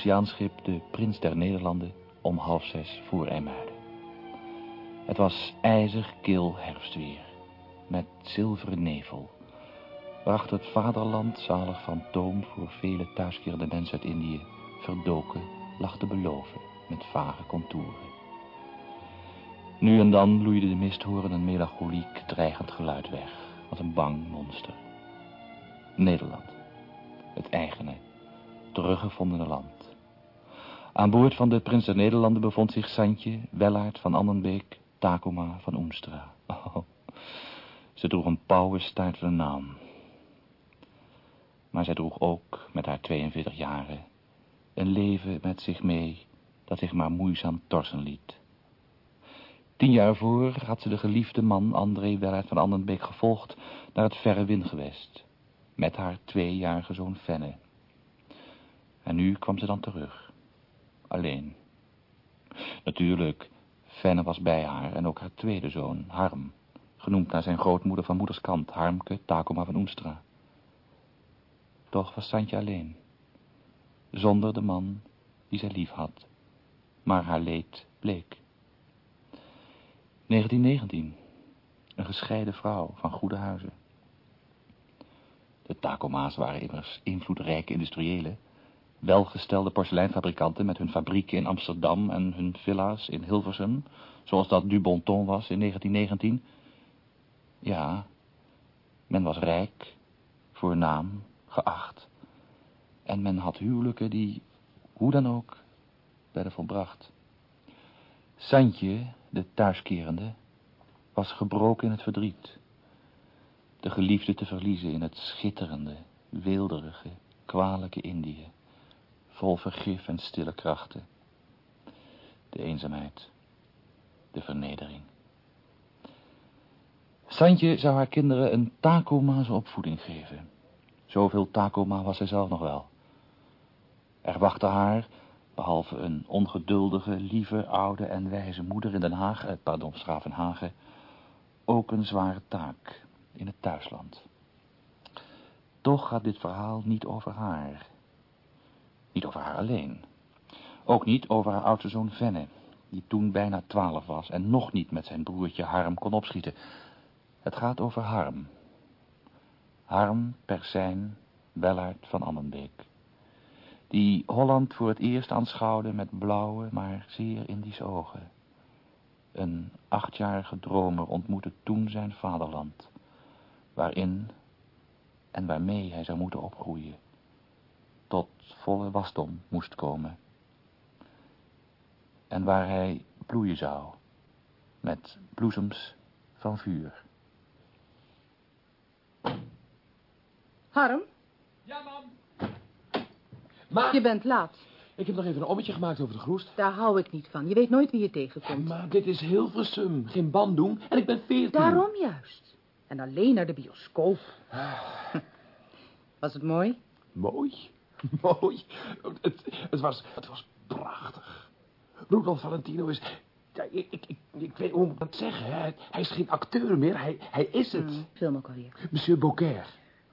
Oceaanschip de Prins der Nederlanden om half zes voor IJmuiden. Het was ijzig kil herfstweer, met zilveren nevel, waarachter het vaderland zalig fantoom voor vele thuiskerende mensen uit Indië verdoken lag te beloven met vage contouren. Nu en dan loeide de misthoren een melancholiek dreigend geluid weg, als een bang monster. Nederland. Het eigene, teruggevondene land. Aan boord van de Prins der Nederlanden bevond zich Santje, Wellaert van Annenbeek, Takoma van Oenstra. Oh, ze droeg een pauwenstaart van een naam. Maar zij droeg ook, met haar 42 jaren, een leven met zich mee dat zich maar moeizaam torsen liet. Tien jaar voor had ze de geliefde man André Wellaert van Annenbeek gevolgd naar het verre windgewest met haar tweejarige zoon Fenne. En nu kwam ze dan terug. Alleen. Natuurlijk, Fenne was bij haar en ook haar tweede zoon, Harm. Genoemd naar zijn grootmoeder van moeders kant, Harmke Takoma van Oenstra. Toch was Santje alleen. Zonder de man die zij lief had. Maar haar leed bleek. 1919. Een gescheiden vrouw van goede huizen. De Takoma's waren immers invloedrijke industriëlen, welgestelde porseleinfabrikanten met hun fabrieken in Amsterdam en hun villa's in Hilversum, zoals dat Du Bonton was in 1919. Ja, men was rijk, voornaam, geacht, en men had huwelijken die, hoe dan ook, werden volbracht. Santje, de thuiskerende, was gebroken in het verdriet de geliefde te verliezen in het schitterende, weelderige, kwalijke Indië, vol vergif en stille krachten. De eenzaamheid, de vernedering. Santje zou haar kinderen een Takoma's opvoeding geven. Zoveel Takoma was zij zelf nog wel. Er wachtte haar, behalve een ongeduldige, lieve, oude en wijze moeder in Den Haag, eh, pardon, Schravenhagen, ook een zware taak in het thuisland. Toch gaat dit verhaal niet over haar. Niet over haar alleen. Ook niet over haar oudste zoon Venne, die toen bijna twaalf was en nog niet met zijn broertje Harm kon opschieten. Het gaat over Harm. Harm Persijn Wellaert van Annenbeek. Die Holland voor het eerst aanschouwde met blauwe, maar zeer Indische ogen. Een achtjarige dromer ontmoette toen zijn vaderland waarin en waarmee hij zou moeten opgroeien, volle wasdom moest komen. En waar hij bloeien zou, met bloesems van vuur. Harm, Ja, mam. Maar, je bent laat. ik heb nog even een ommetje gemaakt over de groest. Daar hou ik niet van. Je weet nooit wie je tegenkomt. Maar dit is Hilversum, geen Bandung. En ik ben veertien. Daarom juist. En alleen naar de bioscoop. Was het mooi? Mooi, mooi. Het, het, was, het was prachtig. Rudolf Valentino is... Ja, ik, ik, ik, ik weet hoe ik dat zeggen. Hè? Hij is geen acteur meer, hij, hij is het. Film ook alweer. Monsieur Beaucaire.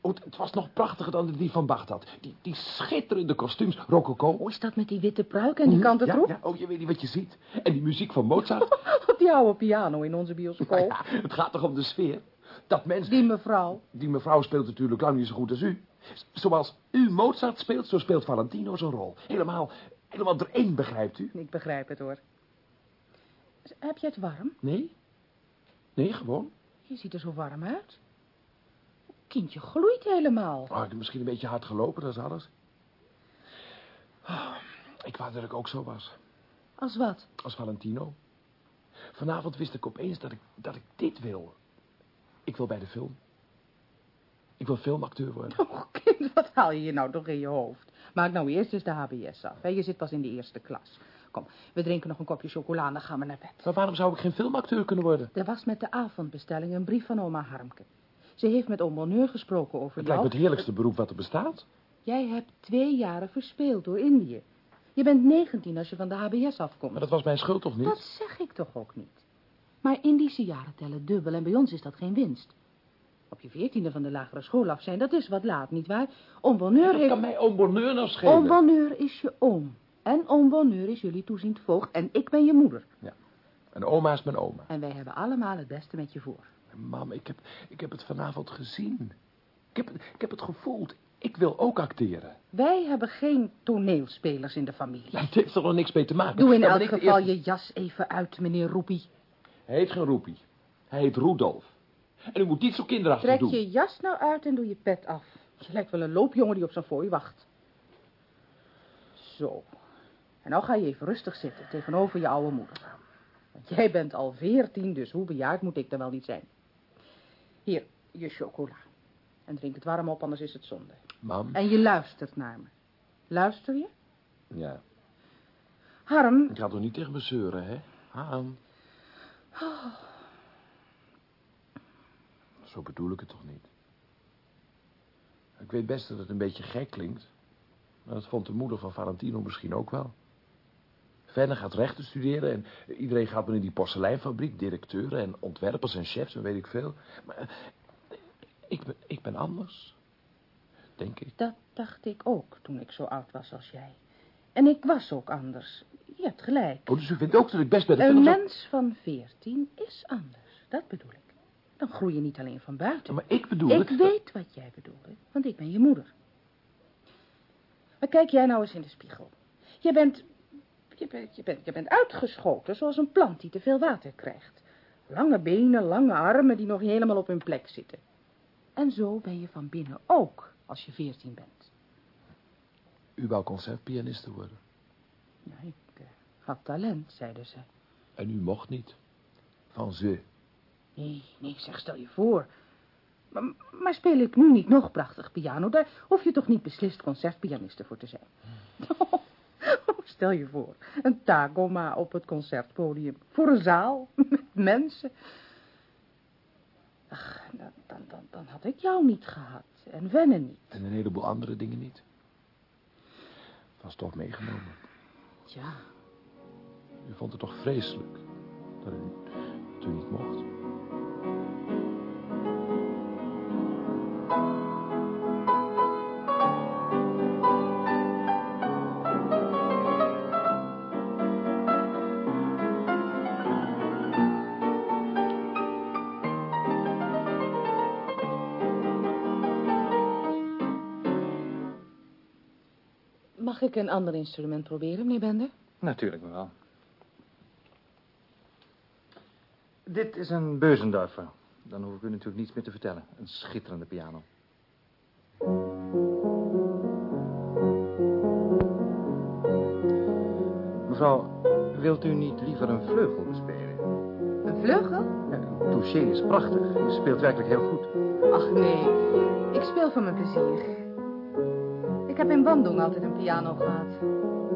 Oh, het, was nog prachtiger dan die van Bagdad. Die, die schitterende kostuums, rococo. Hoe is dat met die witte pruik en die kanten ja, troep? ja, oh, je weet niet wat je ziet. En die muziek van Mozart. Die oude piano in onze bioscoop. Ja, het gaat toch om de sfeer? dat mens... Die mevrouw. Die mevrouw speelt natuurlijk lang niet zo goed als u. Zoals u Mozart speelt, zo speelt Valentino zijn rol. Helemaal, helemaal er één, begrijpt u? Ik begrijp het hoor. Heb je het warm? Nee? Nee, gewoon. Je ziet er zo warm uit. Kindje gloeit helemaal. Oh, ik heb misschien een beetje hard gelopen, dat is alles. Oh, ik wou dat ik ook zo was. Als wat? Als Valentino. Vanavond wist ik opeens dat ik, dat ik dit wil. Ik wil bij de film. Ik wil filmacteur worden. Oh, kind, wat haal je je nou toch in je hoofd? Maak nou eerst eens de HBS af. Hè? Je zit pas in de eerste klas. Kom, we drinken nog een kopje chocola en dan gaan we naar bed. Maar waarom zou ik geen filmacteur kunnen worden? Er was met de avondbestelling een brief van oma Harmke. Ze heeft met oom Bonheur gesproken over Het jou. lijkt me het heerlijkste beroep wat er bestaat. Jij hebt twee jaren verspeeld door Indië. Je bent 19 als je van de HBS afkomt. Maar dat was mijn schuld toch niet? Dat zeg ik toch ook niet. Maar Indische jaren tellen dubbel en bij ons is dat geen winst. Op je veertiende van de lagere school af zijn, dat is wat laat, nietwaar? Dat heeft... kan mij oom Bonheur nou schelen. Oom Bonheur is je oom. En oom Bonheur is jullie toeziend voogd en ik ben je moeder. En oma is mijn oma. En wij hebben allemaal het beste met je voor. Mam, ik heb, ik heb het vanavond gezien. Ik heb, ik heb het gevoeld. Ik wil ook acteren. Wij hebben geen toneelspelers in de familie. Dat heeft er nog niks mee te maken. Doe in elk geval je jas even uit, meneer Roepie. Hij heet geen Roepie. Hij heet Rudolf. En u moet niet zo kinderachtig Trek doen. je jas nou uit en doe je pet af. Je lijkt wel een loopjongen die op zijn fooi wacht. Zo. En nou ga je even rustig zitten tegenover je oude moeder. Want jij bent al veertien, dus hoe bejaard moet ik dan wel niet zijn? Hier, je chocola. En drink het warm op, anders is het zonde. Mam? En je luistert naar me. Luister je? Ja. Harm, Ik ga toch niet tegen me zeuren, hè? Haan. Zo bedoel ik het toch niet? Ik weet best dat het een beetje gek klinkt. Maar dat vond de moeder van Valentino misschien ook wel. Fenne gaat rechten studeren en iedereen gaat in die porseleinfabriek, directeuren en ontwerpers en chefs en weet ik veel. Maar eh, ik ben, ik ben anders. Denk ik. dat dacht ik ook toen ik zo oud was als jij. En ik was ook anders. Je hebt gelijk. Oh, dus u vindt ook dat ik best bij de Een mens van veertien is anders. Dat bedoel ik. Dan groei je niet alleen van buiten. Maar ik bedoel... ik weet wat jij bedoelde, want ik ben je moeder. Maar kijk jij nou eens in de spiegel. Je bent, je bent, je bent, je bent uitgeschoten zoals een plant die te veel water krijgt. Lange benen, lange armen die nog niet helemaal op hun plek zitten. En zo ben je van binnen ook, als je veertien bent. U wou concertpianiste worden. Ja, ik eh, had talent, zeiden ze. En u mocht niet. Van ze. Nee, nee, zeg, stel je voor. Maar, maar speel ik nu niet nog prachtig piano? Daar hoef je toch niet beslist concertpianiste voor te zijn? Oh, stel je voor, een tagoma op het concertpodium. Voor een zaal, met mensen. Ach, dan, dan, dan, dan had ik jou niet gehad. En wennen niet. En een heleboel andere dingen niet. Was toch meegenomen. Ja, U vond het toch vreselijk dat u, dat u niet mocht. Ik een ander instrument proberen, meneer Bender? Natuurlijk wel. Dit is een Beuzendorfer. Dan hoef ik u natuurlijk niets meer te vertellen. Een schitterende piano. Mevrouw, wilt u niet liever een vleugel bespelen? Een vleugel? Ja, een touché is prachtig. U speelt werkelijk heel goed. Ach nee, ik speel voor mijn plezier. Ik heb in Bandung altijd een piano gehad.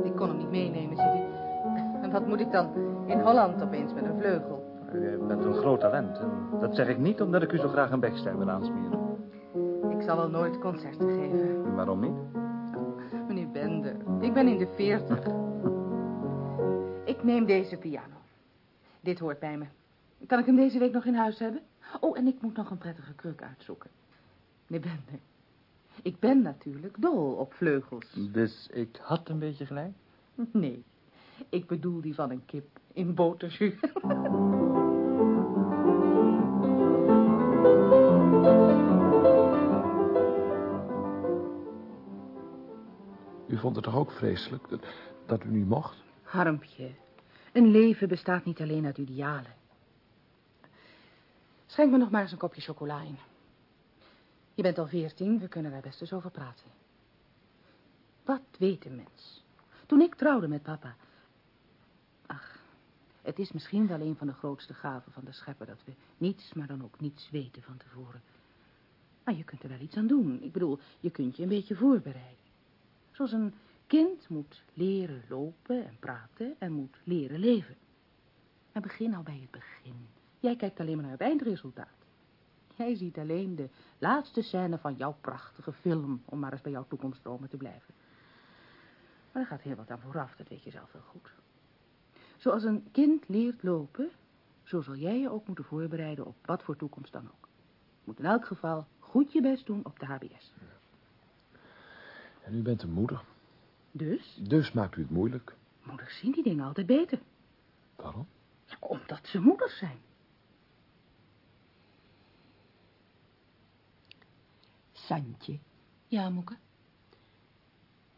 Ik kon hem niet meenemen, ziet u. En wat moet ik dan in Holland opeens met een vleugel? U bent een groot talent. En dat zeg ik niet omdat ik u zo graag een bekster wil aansmeren. Ik zal al nooit concerten geven. Waarom niet? Meneer Bender, ik ben in de veertig. Ik neem deze piano. Dit hoort bij me. Kan ik hem deze week nog in huis hebben? Oh, en ik moet nog een prettige kruk uitzoeken. Meneer Bender, ik ben natuurlijk dol op vleugels. Dus ik had een beetje gelijk? Nee, ik bedoel die van een kip in boterzuur. U vond het toch ook vreselijk dat, u nu mocht? Harmpje, een leven bestaat niet alleen uit idealen. Schenk me nog maar eens een kopje chocola in. Je bent al veertien, we kunnen daar best eens over praten. Wat weet een mens? Toen ik trouwde met papa... Ach, het is misschien wel een van de grootste gaven van de schepper... dat we niets, maar dan ook niets weten van tevoren. Maar je kunt er wel iets aan doen. Ik bedoel, je kunt je een beetje voorbereiden. Zoals een kind moet leren lopen en praten en moet leren leven. Maar begin nou bij het begin. Jij kijkt alleen maar naar het eindresultaat. Jij ziet alleen de laatste scène van jouw prachtige film, om maar eens bij jouw toekomstdromen te blijven. Maar er gaat heel wat aan vooraf, dat weet je zelf wel goed. Zoals een kind leert lopen, zo zal jij je ook moeten voorbereiden op wat voor toekomst dan ook. Je moet in elk geval goed je best doen op de HBS. En u bent een moeder. Dus, Dus maakt u het moeilijk. moeders zien die dingen altijd beter. Waarom? Ja, omdat ze moeders zijn. Santje, Ja, Moeke.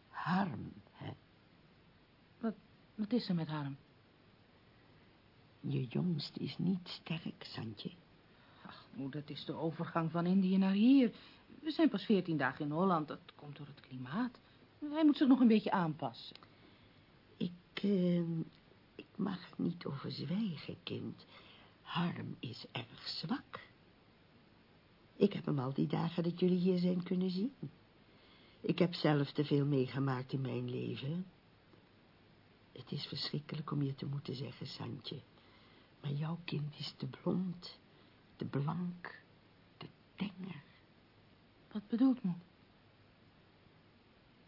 Harm, hè? Wat, wat is er met Harm? Je jongste is niet sterk, Santje. Ach, moeder, het is de overgang van Indië naar hier. We zijn pas veertien dagen in Holland. Dat komt door het klimaat. Hij moet zich nog een beetje aanpassen. Ik, eh, ik mag niet over zwijgen, kind. Harm is erg zwak. Ik heb hem al die dagen dat jullie hier zijn kunnen zien. Ik heb zelf te veel meegemaakt in mijn leven. Het is verschrikkelijk om je te moeten zeggen, Santje. Maar jouw kind is te blond, te blank, te tenger. Wat bedoelt moe?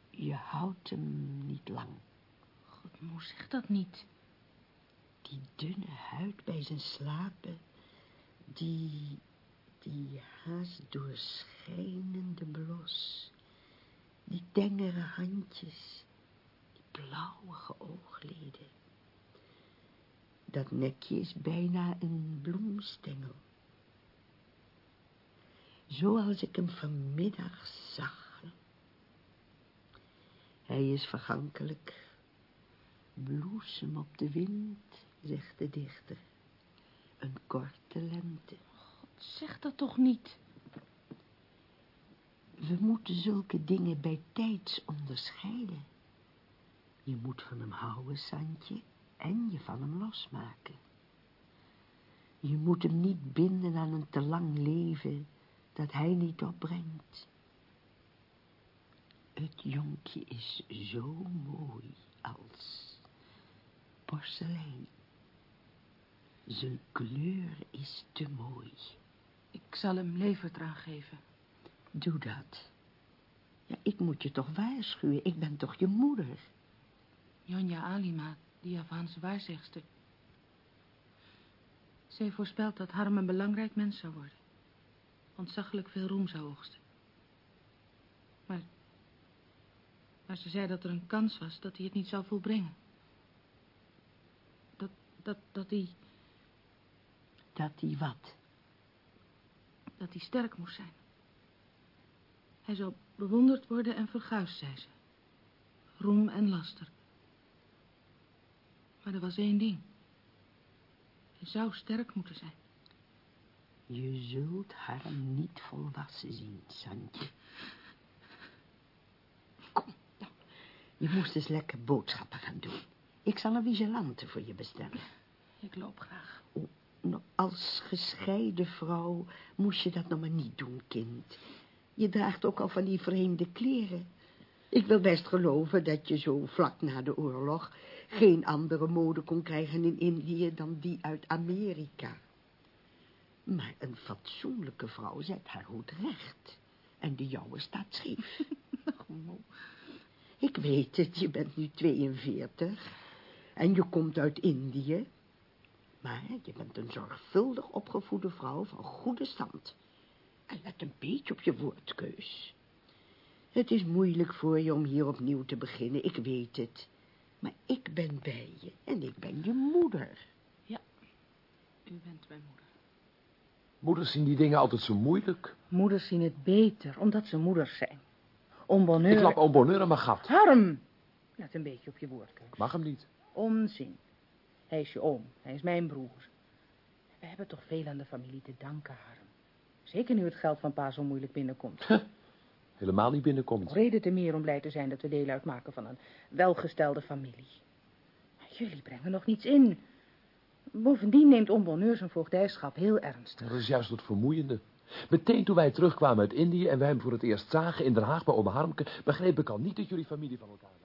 Je houdt hem niet lang. God, moe, zeg dat niet. Die dunne huid bij zijn slapen. Die, die haast doorschijnende blos. Die tengere handjes. Die blauwige oogleden. Dat nekje is bijna een bloemstengel. Zoals ik hem vanmiddag zag. Hij is vergankelijk. Bloesem op de wind, zegt de dichter. Een korte lente. Zeg dat toch niet. We moeten zulke dingen bij tijds onderscheiden. Je moet van hem houden, Santje, en je van hem losmaken. Je moet hem niet binden aan een te lang leven dat hij niet opbrengt. Het jonkje is zo mooi als porselein. Zijn kleur is te mooi. Ik zal hem levertraan geven. Doe dat. Ja, ik moet je toch waarschuwen. Ik ben toch je moeder. Jonja Alima, die Javaanse waarzegster. Zij voorspelt dat Harm een belangrijk mens zou worden. Ontzaglijk veel roem zou oogsten. Maar, maar ze zei dat er een kans was dat hij het niet zou volbrengen. Dat, dat, dat hij, Dat hij wat? Dat hij sterk moest zijn. Hij zou bewonderd worden en verguisd, zei ze. Roem en laster. Maar er was één ding. Hij zou sterk moeten zijn. Je zult haar niet volwassen zien, Santje. Kom. Je moest eens lekker boodschappen gaan doen. Ik zal een vigilante voor je bestellen. Ik loop graag. Oh, als gescheiden vrouw moest je dat nog maar niet doen, kind. Je draagt ook al van die vreemde kleren. Ik wil best geloven dat je zo vlak na de oorlog geen andere mode kon krijgen in Indië dan die uit Amerika. Maar een fatsoenlijke vrouw zet haar hoed recht. En de jouwe staat scheef. Ik weet het, je bent nu 42. En je komt uit Indië. Maar je bent een zorgvuldig opgevoede vrouw van goede stand. En let een beetje op je woordkeus. Het is moeilijk voor je om hier opnieuw te beginnen, ik weet het. Maar ik ben bij je en ik ben je moeder. U bent mijn moeder. Moeders zien die dingen altijd zo moeilijk. Moeders zien het beter, omdat ze moeders zijn. Om bonheur... Ik klap Bonheur aan mijn gat. Harm! Let een beetje op je woord, Kees. Ik mag hem niet. Onzin. Hij is je oom. Hij is mijn broer. We hebben toch veel aan de familie te danken, Harm. Zeker nu het geld van pa zo moeilijk binnenkomt. Helemaal niet binnenkomt. Reden te meer om blij te zijn dat we deel uitmaken van een welgestelde familie. Maar jullie brengen nog niets in. Bovendien neemt onbonneur zijn voogdijschap heel ernstig. Dat is juist het vermoeiende. Meteen toen wij terugkwamen uit Indië en wij hem voor het eerst zagen in Den Haag bij oma Harmke, begreep ik al niet dat jullie familie van elkaar waren.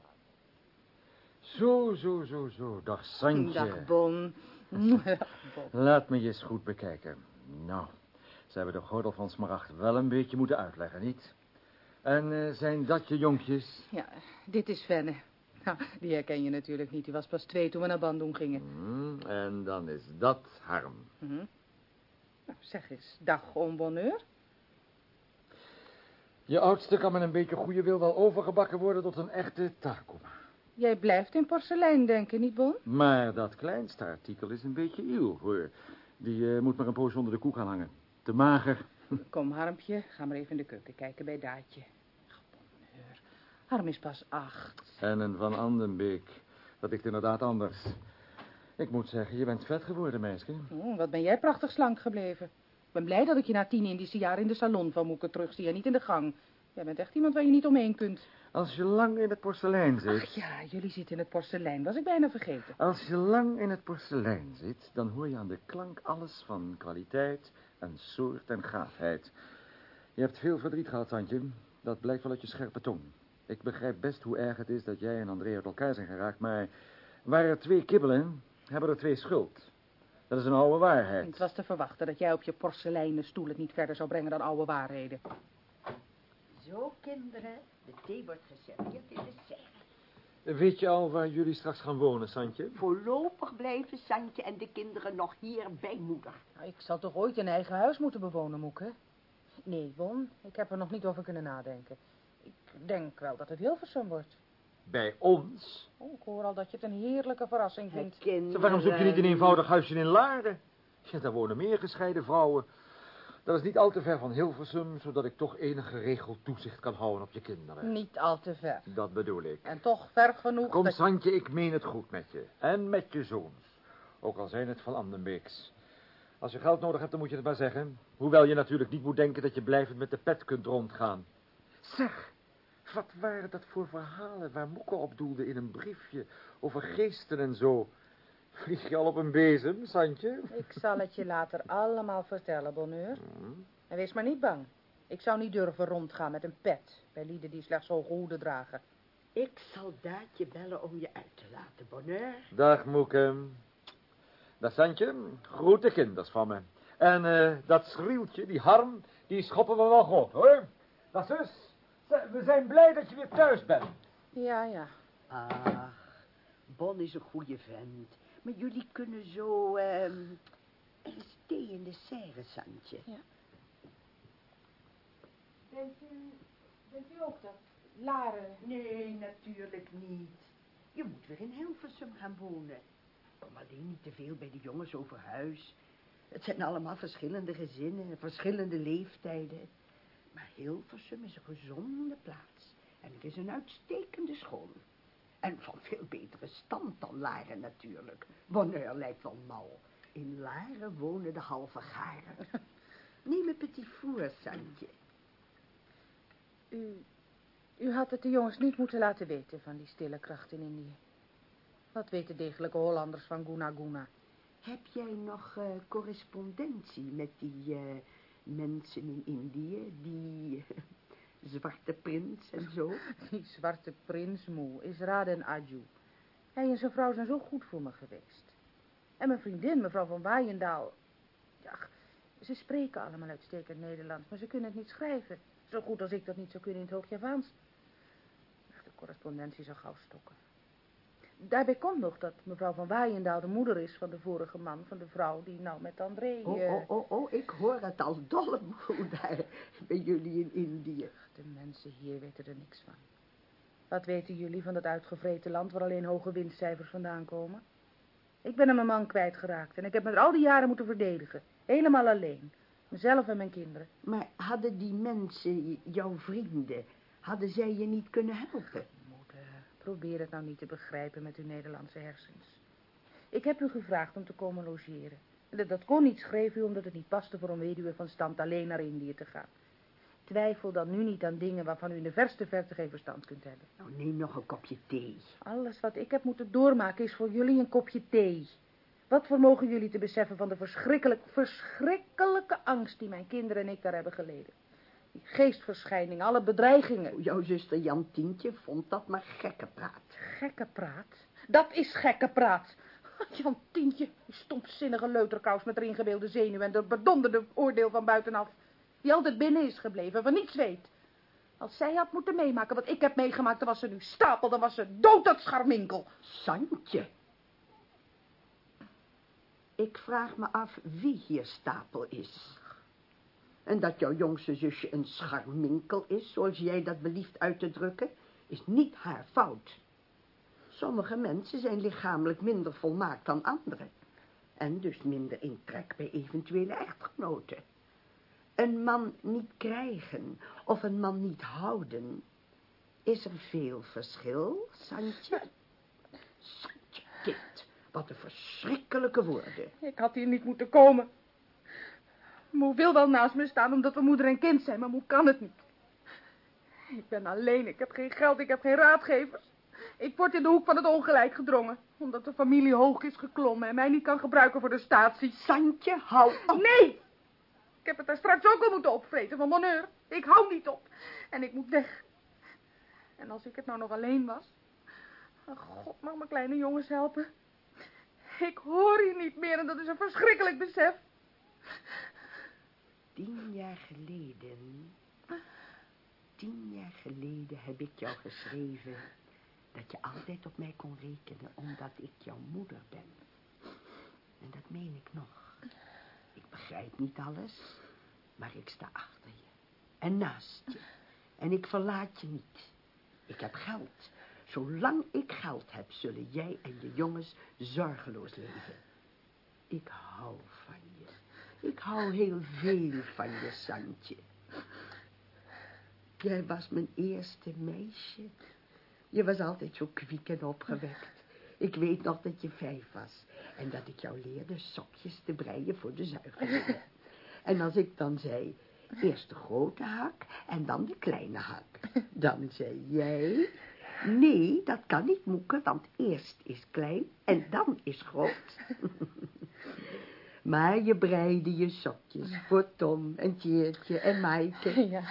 Zo, zo, zo, zo. Dag Santje. Dag, Bon. Laat me je eens goed bekijken. Nou, ze hebben de gordel van Smaragd wel een beetje moeten uitleggen, niet? En eh, zijn dat je jonkjes? Ja, dit is Venne. Nou, die herken je natuurlijk niet. Die was pas twee toen we naar Bandung gingen. Hm, en dan is dat Harm. Mhm. Nou, zeg eens, dag onbonneur. Je oudste kan met een beetje goede wil wel overgebakken worden tot een echte Takuma. Jij blijft in porselein denken, niet Bon? Maar dat kleinste artikel is een beetje iel, hoor. Die eh, moet maar een poos onder de koek gaan hangen. Te mager. Kom, Harmpje, ga maar even in de keuken kijken bij Daatje. Ach, bonheur. Harm is pas acht. En een Van Andenbeek. Dat ligt inderdaad anders. Ik moet zeggen, je bent vet geworden, meisje. Oh, wat ben jij prachtig slank gebleven. Ik ben blij dat ik je na tien Indische jaar in de salon van Moeke terugzie en niet in de gang. Jij bent echt iemand waar je niet omheen kunt. Als je lang in het porselein zit... Ach ja, jullie zitten in het porselein. Was ik bijna vergeten. Als je lang in het porselein zit, dan hoor je aan de klank alles van kwaliteit en soort en gaafheid. Je hebt veel verdriet gehad, Santje. Dat blijkt wel uit je scherpe tong. Ik begrijp best hoe erg het is dat jij en André uit elkaar zijn geraakt, maar waar er twee kibbelen, hebben er twee schuld. Dat is een oude waarheid. Het was te verwachten dat jij op je porseleinen stoel het niet verder zou brengen dan oude waarheden. Zo, kinderen. De thee wordt geserveerd in de serre. Weet je al waar jullie straks gaan wonen, Santje? Voorlopig blijven Santje en de kinderen nog hier bij moeder. Nou, ik zal toch ooit een eigen huis moeten bewonen, Moeke? Nee, Bon, ik heb er nog niet over kunnen nadenken. Ik denk wel dat het Hilversum wordt. Bij ons? Oh, ik hoor al dat je het een heerlijke verrassing vindt. Kinderen... Waarom zoek je niet een eenvoudig huisje in Laren? Ja, daar wonen meer gescheiden vrouwen. Dat is niet al te ver van Hilversum, zodat ik toch enige regel toezicht kan houden op je kinderen. Niet al te ver. Dat bedoel ik. En toch ver genoeg Kom, dat... Santje, ik meen het goed met je. En met je zoons. Ook al zijn het van Andenbeeks. Als je geld nodig hebt, dan moet je het maar zeggen. Hoewel je natuurlijk niet moet denken dat je blijvend met de pet kunt rondgaan. Zeg, wat waren dat voor verhalen waar Moeke op doelde in een briefje over geesten en zo? Vlieg je al op een bezem, Santje? Ik zal het je later allemaal vertellen, Bonheur. En wees maar niet bang. Ik zou niet durven rondgaan met een pet bij lieden die slechts hoge hoeden dragen. Ik zal Daatje bellen om je uit te laten, bonheur. Dag, Moeke. Dag, Santje. Groete kinders van me. En eh, dat schrieltje, die harm, die schoppen we wel goed, hoor. Dag, zus. We zijn blij dat je weer thuis bent. Ja, ja. Ach, Bon is een goede vent. Maar jullie kunnen zo, ehm eens thee in de serre, Santje. Bent u, bent u ook dat? Laren. Nee, natuurlijk niet. Je moet weer in Hilversum gaan wonen. Kom alleen niet te veel bij de jongens over huis. Het zijn allemaal verschillende gezinnen, verschillende leeftijden. Maar Hilversum is een gezonde plaats. En het is een uitstekende school. En van veel betere stand dan Laren natuurlijk. Bonheur lijkt wel mal. In Laren wonen de halve garen. Neem een petit four, Santje. U, u had het de jongens niet moeten laten weten van die stille kracht in Indië. Wat weten degelijke Hollanders van Guna Guna? Heb jij nog eh, correspondentie met die eh, mensen in Indië, die zwarte prins en zo? Die zwarte prins moe is Raden Aju. Hij en zijn vrouw zijn zo goed voor me geweest. En mijn vriendin, mevrouw van Waayendaal. Ja, ze spreken allemaal uitstekend Nederlands, maar ze kunnen het niet schrijven. Zo goed als ik dat niet zou kunnen in het Hoog-Javaans. De correspondentie zou gauw stokken. Daarbij komt nog dat mevrouw van Waayendaal de moeder is van de vorige man van de vrouw die nou met André... Oh, eh, oh, oh, oh, ik hoor het al dolle moe daar bij jullie in Indië. De mensen hier weten er niks van. Wat weten jullie van dat uitgevreten land waar alleen hoge winstcijfers vandaan komen? Ik ben er mijn man kwijtgeraakt en ik heb me er al die jaren moeten verdedigen. Helemaal alleen. Mezelf en mijn kinderen. Maar hadden die mensen, jouw vrienden, Hadden zij je niet kunnen helpen? Probeer het nou niet te begrijpen met uw Nederlandse hersens. Ik heb u gevraagd om te komen logeren. Dat, dat kon niet, schreef u, omdat het niet paste voor een weduwe van stand alleen naar Indië te gaan. Twijfel dan nu niet aan dingen waarvan u in de verste verte geen verstand kunt hebben. Nou, neem nog een kopje thee. Alles wat ik heb moeten doormaken is voor jullie een kopje thee. Wat vermogen jullie te beseffen van de verschrikkelijk, verschrikkelijke angst die mijn kinderen en ik daar hebben geleden? Die geestverschijningen, alle bedreigingen. Jouw zuster Jantientje vond dat maar gekke praat. Gekke praat? Dat is gekke praat. Jan Tientje, die stomzinnige leuterkous met erin ingebeelde zenuwen en dat bedonderde oordeel van buitenaf. Die altijd binnen is gebleven, van niets weet. Als zij had moeten meemaken wat ik heb meegemaakt, dan was ze nu stapel, dan was ze dood dat scharminkel. Santje. Ik vraag me af wie hier stapel is. En dat jouw jongste zusje een scharminkel is, zoals jij dat belieft uit te drukken, is niet haar fout. Sommige mensen zijn lichamelijk minder volmaakt dan anderen. En dus minder in trek bij eventuele echtgenoten. Een man niet krijgen of een man niet houden. Is er veel verschil, Santje? Santje, kind. Wat een verschrikkelijke woorden. Ik had hier niet moeten komen. Moe wil wel naast me staan omdat we moeder en kind zijn, maar moe kan het niet. Ik ben alleen, ik heb geen geld, ik heb geen raadgevers. Ik word in de hoek van het ongelijk gedrongen, omdat de familie hoog is geklommen en mij niet kan gebruiken voor de statie. Santje, hou op. Nee! Ik heb het daar straks ook al moeten opvreten van bonheur. Ik hou niet op. En ik moet weg. En als ik het nou nog alleen was. Oh God mag mijn kleine jongens helpen. Ik hoor hier niet meer en dat is een verschrikkelijk besef. Tien jaar geleden... Tien jaar geleden heb ik jou geschreven... dat je altijd op mij kon rekenen omdat ik jouw moeder ben. En dat meen ik nog. Ik begrijp niet alles, maar ik sta achter je. En naast je. En ik verlaat je niet. Ik heb geld. Zolang ik geld heb, zullen jij en je jongens zorgeloos leven. Ik hou van je. Ik hou heel veel van je, Santje. Jij was mijn eerste meisje. Je was altijd zo kwiek en opgewekt. Ik weet nog dat je vijf was. En dat ik jou leerde sokjes te breien voor de zuigelingen. En als ik dan zei, eerst de grote hak en dan de kleine hak. Dan zei jij, nee, dat kan niet moeken, want eerst is klein en dan is groot. Maar je breide je sokjes voor Tom en Tjeertje en Maaike. Ja.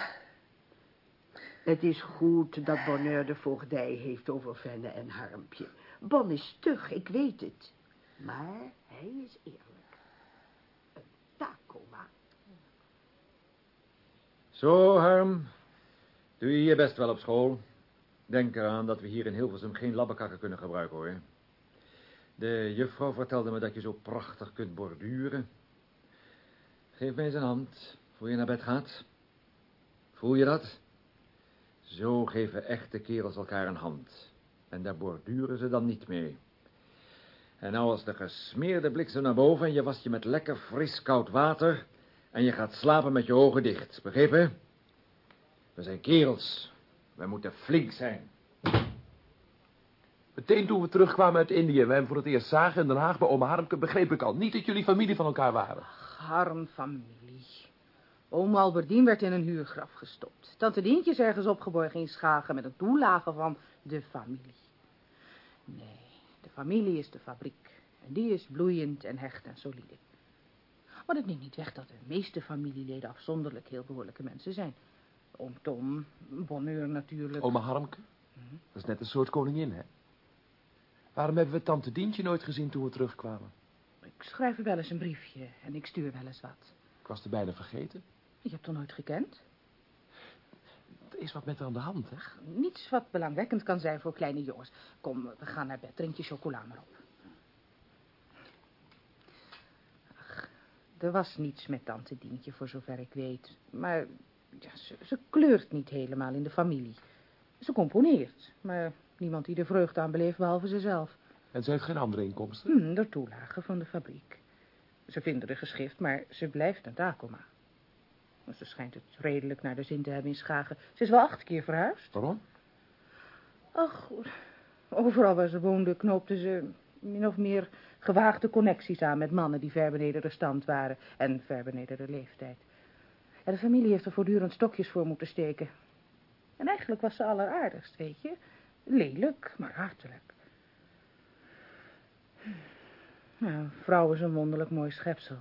Het is goed dat Bonheur de voogdij heeft over Venne en Harmpje. Bon is stug, ik weet het. Maar hij is eerlijk. Een takoma. Zo, Harm. Doe je je best wel op school. Denk eraan dat we hier in Hilversum geen labbekakken kunnen gebruiken, hoor. De juffrouw vertelde me dat je zo prachtig kunt borduren. Geef mij eens een hand, voor je naar bed gaat. Voel je dat? Zo geven echte kerels elkaar een hand. En daar borduren ze dan niet mee. En nou als de gesmeerde bliksem naar boven... en je wast je met lekker fris koud water... en je gaat slapen met je ogen dicht. Begrepen? We zijn kerels. Wij moeten flink zijn. Meteen toen we terugkwamen uit Indië en wij hem voor het eerst zagen in Den Haag bij oma Harmke... begreep ik al niet dat jullie familie van elkaar waren. Harm familie. Oom Albertien werd in een huurgraf gestopt. Tante Dientje is ergens opgeborgen in Schagen met een toelage van de familie. Nee, de familie is de fabriek. En die is bloeiend en hecht en solide. Maar dat neemt niet weg dat de meeste familieleden afzonderlijk heel behoorlijke mensen zijn. Oom Tom, Bonheur natuurlijk. Oma Harmke? Dat is net een soort koningin, hè? Waarom hebben we tante Dientje nooit gezien toen we terugkwamen? Ik schrijf wel eens een briefje en ik stuur wel eens wat. Ik was er bijna vergeten. Je hebt haar nooit gekend? Er is wat met haar aan de hand, hè? Niets wat belangwekkend kan zijn voor kleine jongens. Kom, we gaan naar bed. Drink je chocola maar op. Ach, er was niets met tante Dientje, voor zover ik weet. Maar ja, ze, ze kleurt niet helemaal in de familie. Ze componeert, maar niemand die er vreugde aan beleeft, behalve zichzelf. En ze heeft geen andere inkomsten? Hm, door toelage van de fabriek. Ze vinden de geschrift, maar ze blijft een Takoma. Ze schijnt het redelijk naar de zin te hebben in Schagen. Ze is wel acht keer verhuisd. Waarom? Ach, overal waar ze woonde knoopte ze min of meer gewaagde connecties aan met mannen die ver beneden de stand waren en ver beneden de leeftijd. En de familie heeft er voortdurend stokjes voor moeten steken. En eigenlijk was ze alleraardigst, weet je. Lelijk, maar hartelijk. Nou, vrouw is een wonderlijk mooi schepsel.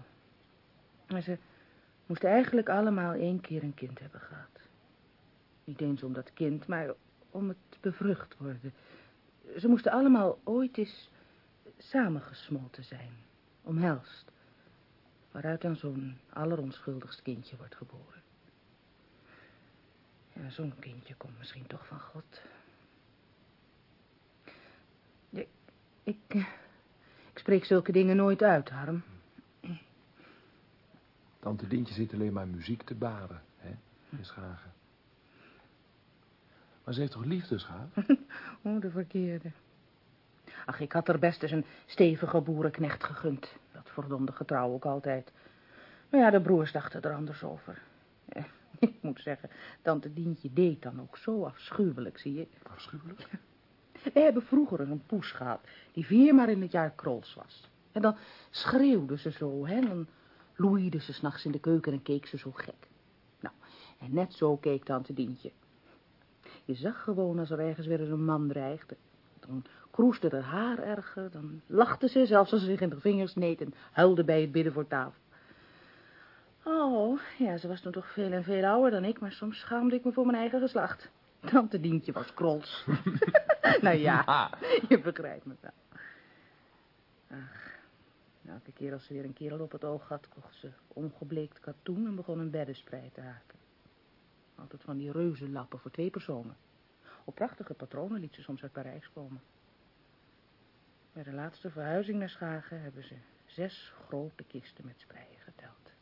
Maar ze moesten eigenlijk allemaal één keer een kind hebben gehad. Niet eens om dat kind, maar om het bevrucht worden. Ze moesten allemaal ooit eens samengesmolten zijn, omhelst. Waaruit dan zo'n alleronschuldigst kindje wordt geboren. Ja, zo'n kindje komt misschien toch van God. Ik, ik, ik spreek zulke dingen nooit uit, Harm. Tante Dientje zit alleen maar muziek te baren, hè, in Schagen. Maar ze heeft toch liefdesgaat? Oh, de verkeerde. Ach, ik had er best eens een stevige boerenknecht gegund. Dat verdomde getrouw ook altijd. Maar ja, de broers dachten er anders over. Eh, ik moet zeggen, tante Dientje deed dan ook zo afschuwelijk, zie je. Afschuwelijk. We hebben vroeger een poes gehad, die viermaal in het jaar krols was. En dan schreeuwde ze zo, hè, dan loeide ze s'nachts in de keuken en keek ze zo gek. Nou, en net zo keek tante Dientje. Je zag gewoon als er ergens weer een man dreigde. Dan kroesde haar haar erger, dan lachte ze, zelfs als ze zich in de vingers sneed en huilde bij het bidden voor tafel. Oh, ja, ze was toen toch veel en veel ouder dan ik, maar soms schaamde ik me voor mijn eigen geslacht. Tante Dientje was krols. nou ja, je begrijpt me wel. Ach, elke keer als ze weer een kerel op het oog had, kocht ze ongebleekt katoen en begon een beddensprei te haken. Altijd van die reuzenlappen voor twee personen. Op prachtige patronen liet ze soms uit Parijs komen. Bij de laatste verhuizing naar Schagen hebben ze zes grote kisten met spreien geteld.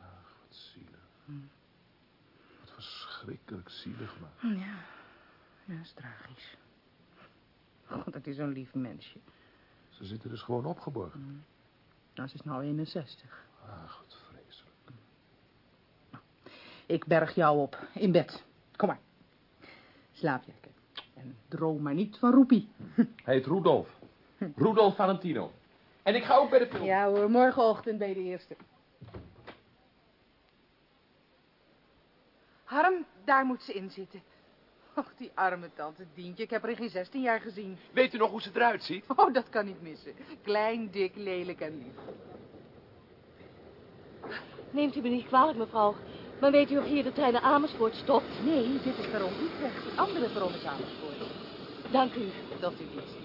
Ach, wat zielig. Wat verschrikkelijk zielig, maar. Ja, ja, is tragisch. God, dat is zo'n lief mensje. Ze zitten dus gewoon opgeborgen. Nou, ze is nou 61. Ach, wat vreselijk. Ik berg jou op, in bed. Kom maar. Slaap jij. En droom maar niet van Roepie. Hij heet Rudolf. Rudolf Valentino. En ik ga ook bij de film. Ja hoor, morgenochtend bij de eerste. Harm, daar moet ze in zitten. Och, die arme tante Dientje. Ik heb haar in geen 16 jaar gezien. Weet u nog hoe ze eruit ziet? Oh, dat kan niet missen. Klein, dik, lelijk en lief. Neemt u me niet kwalijk, mevrouw. Maar weet u of hier de trein naar Amersfoort stopt? Nee, dit is perron Utrecht. Die andere perron is Amersfoort. Dank u. Dat u niet.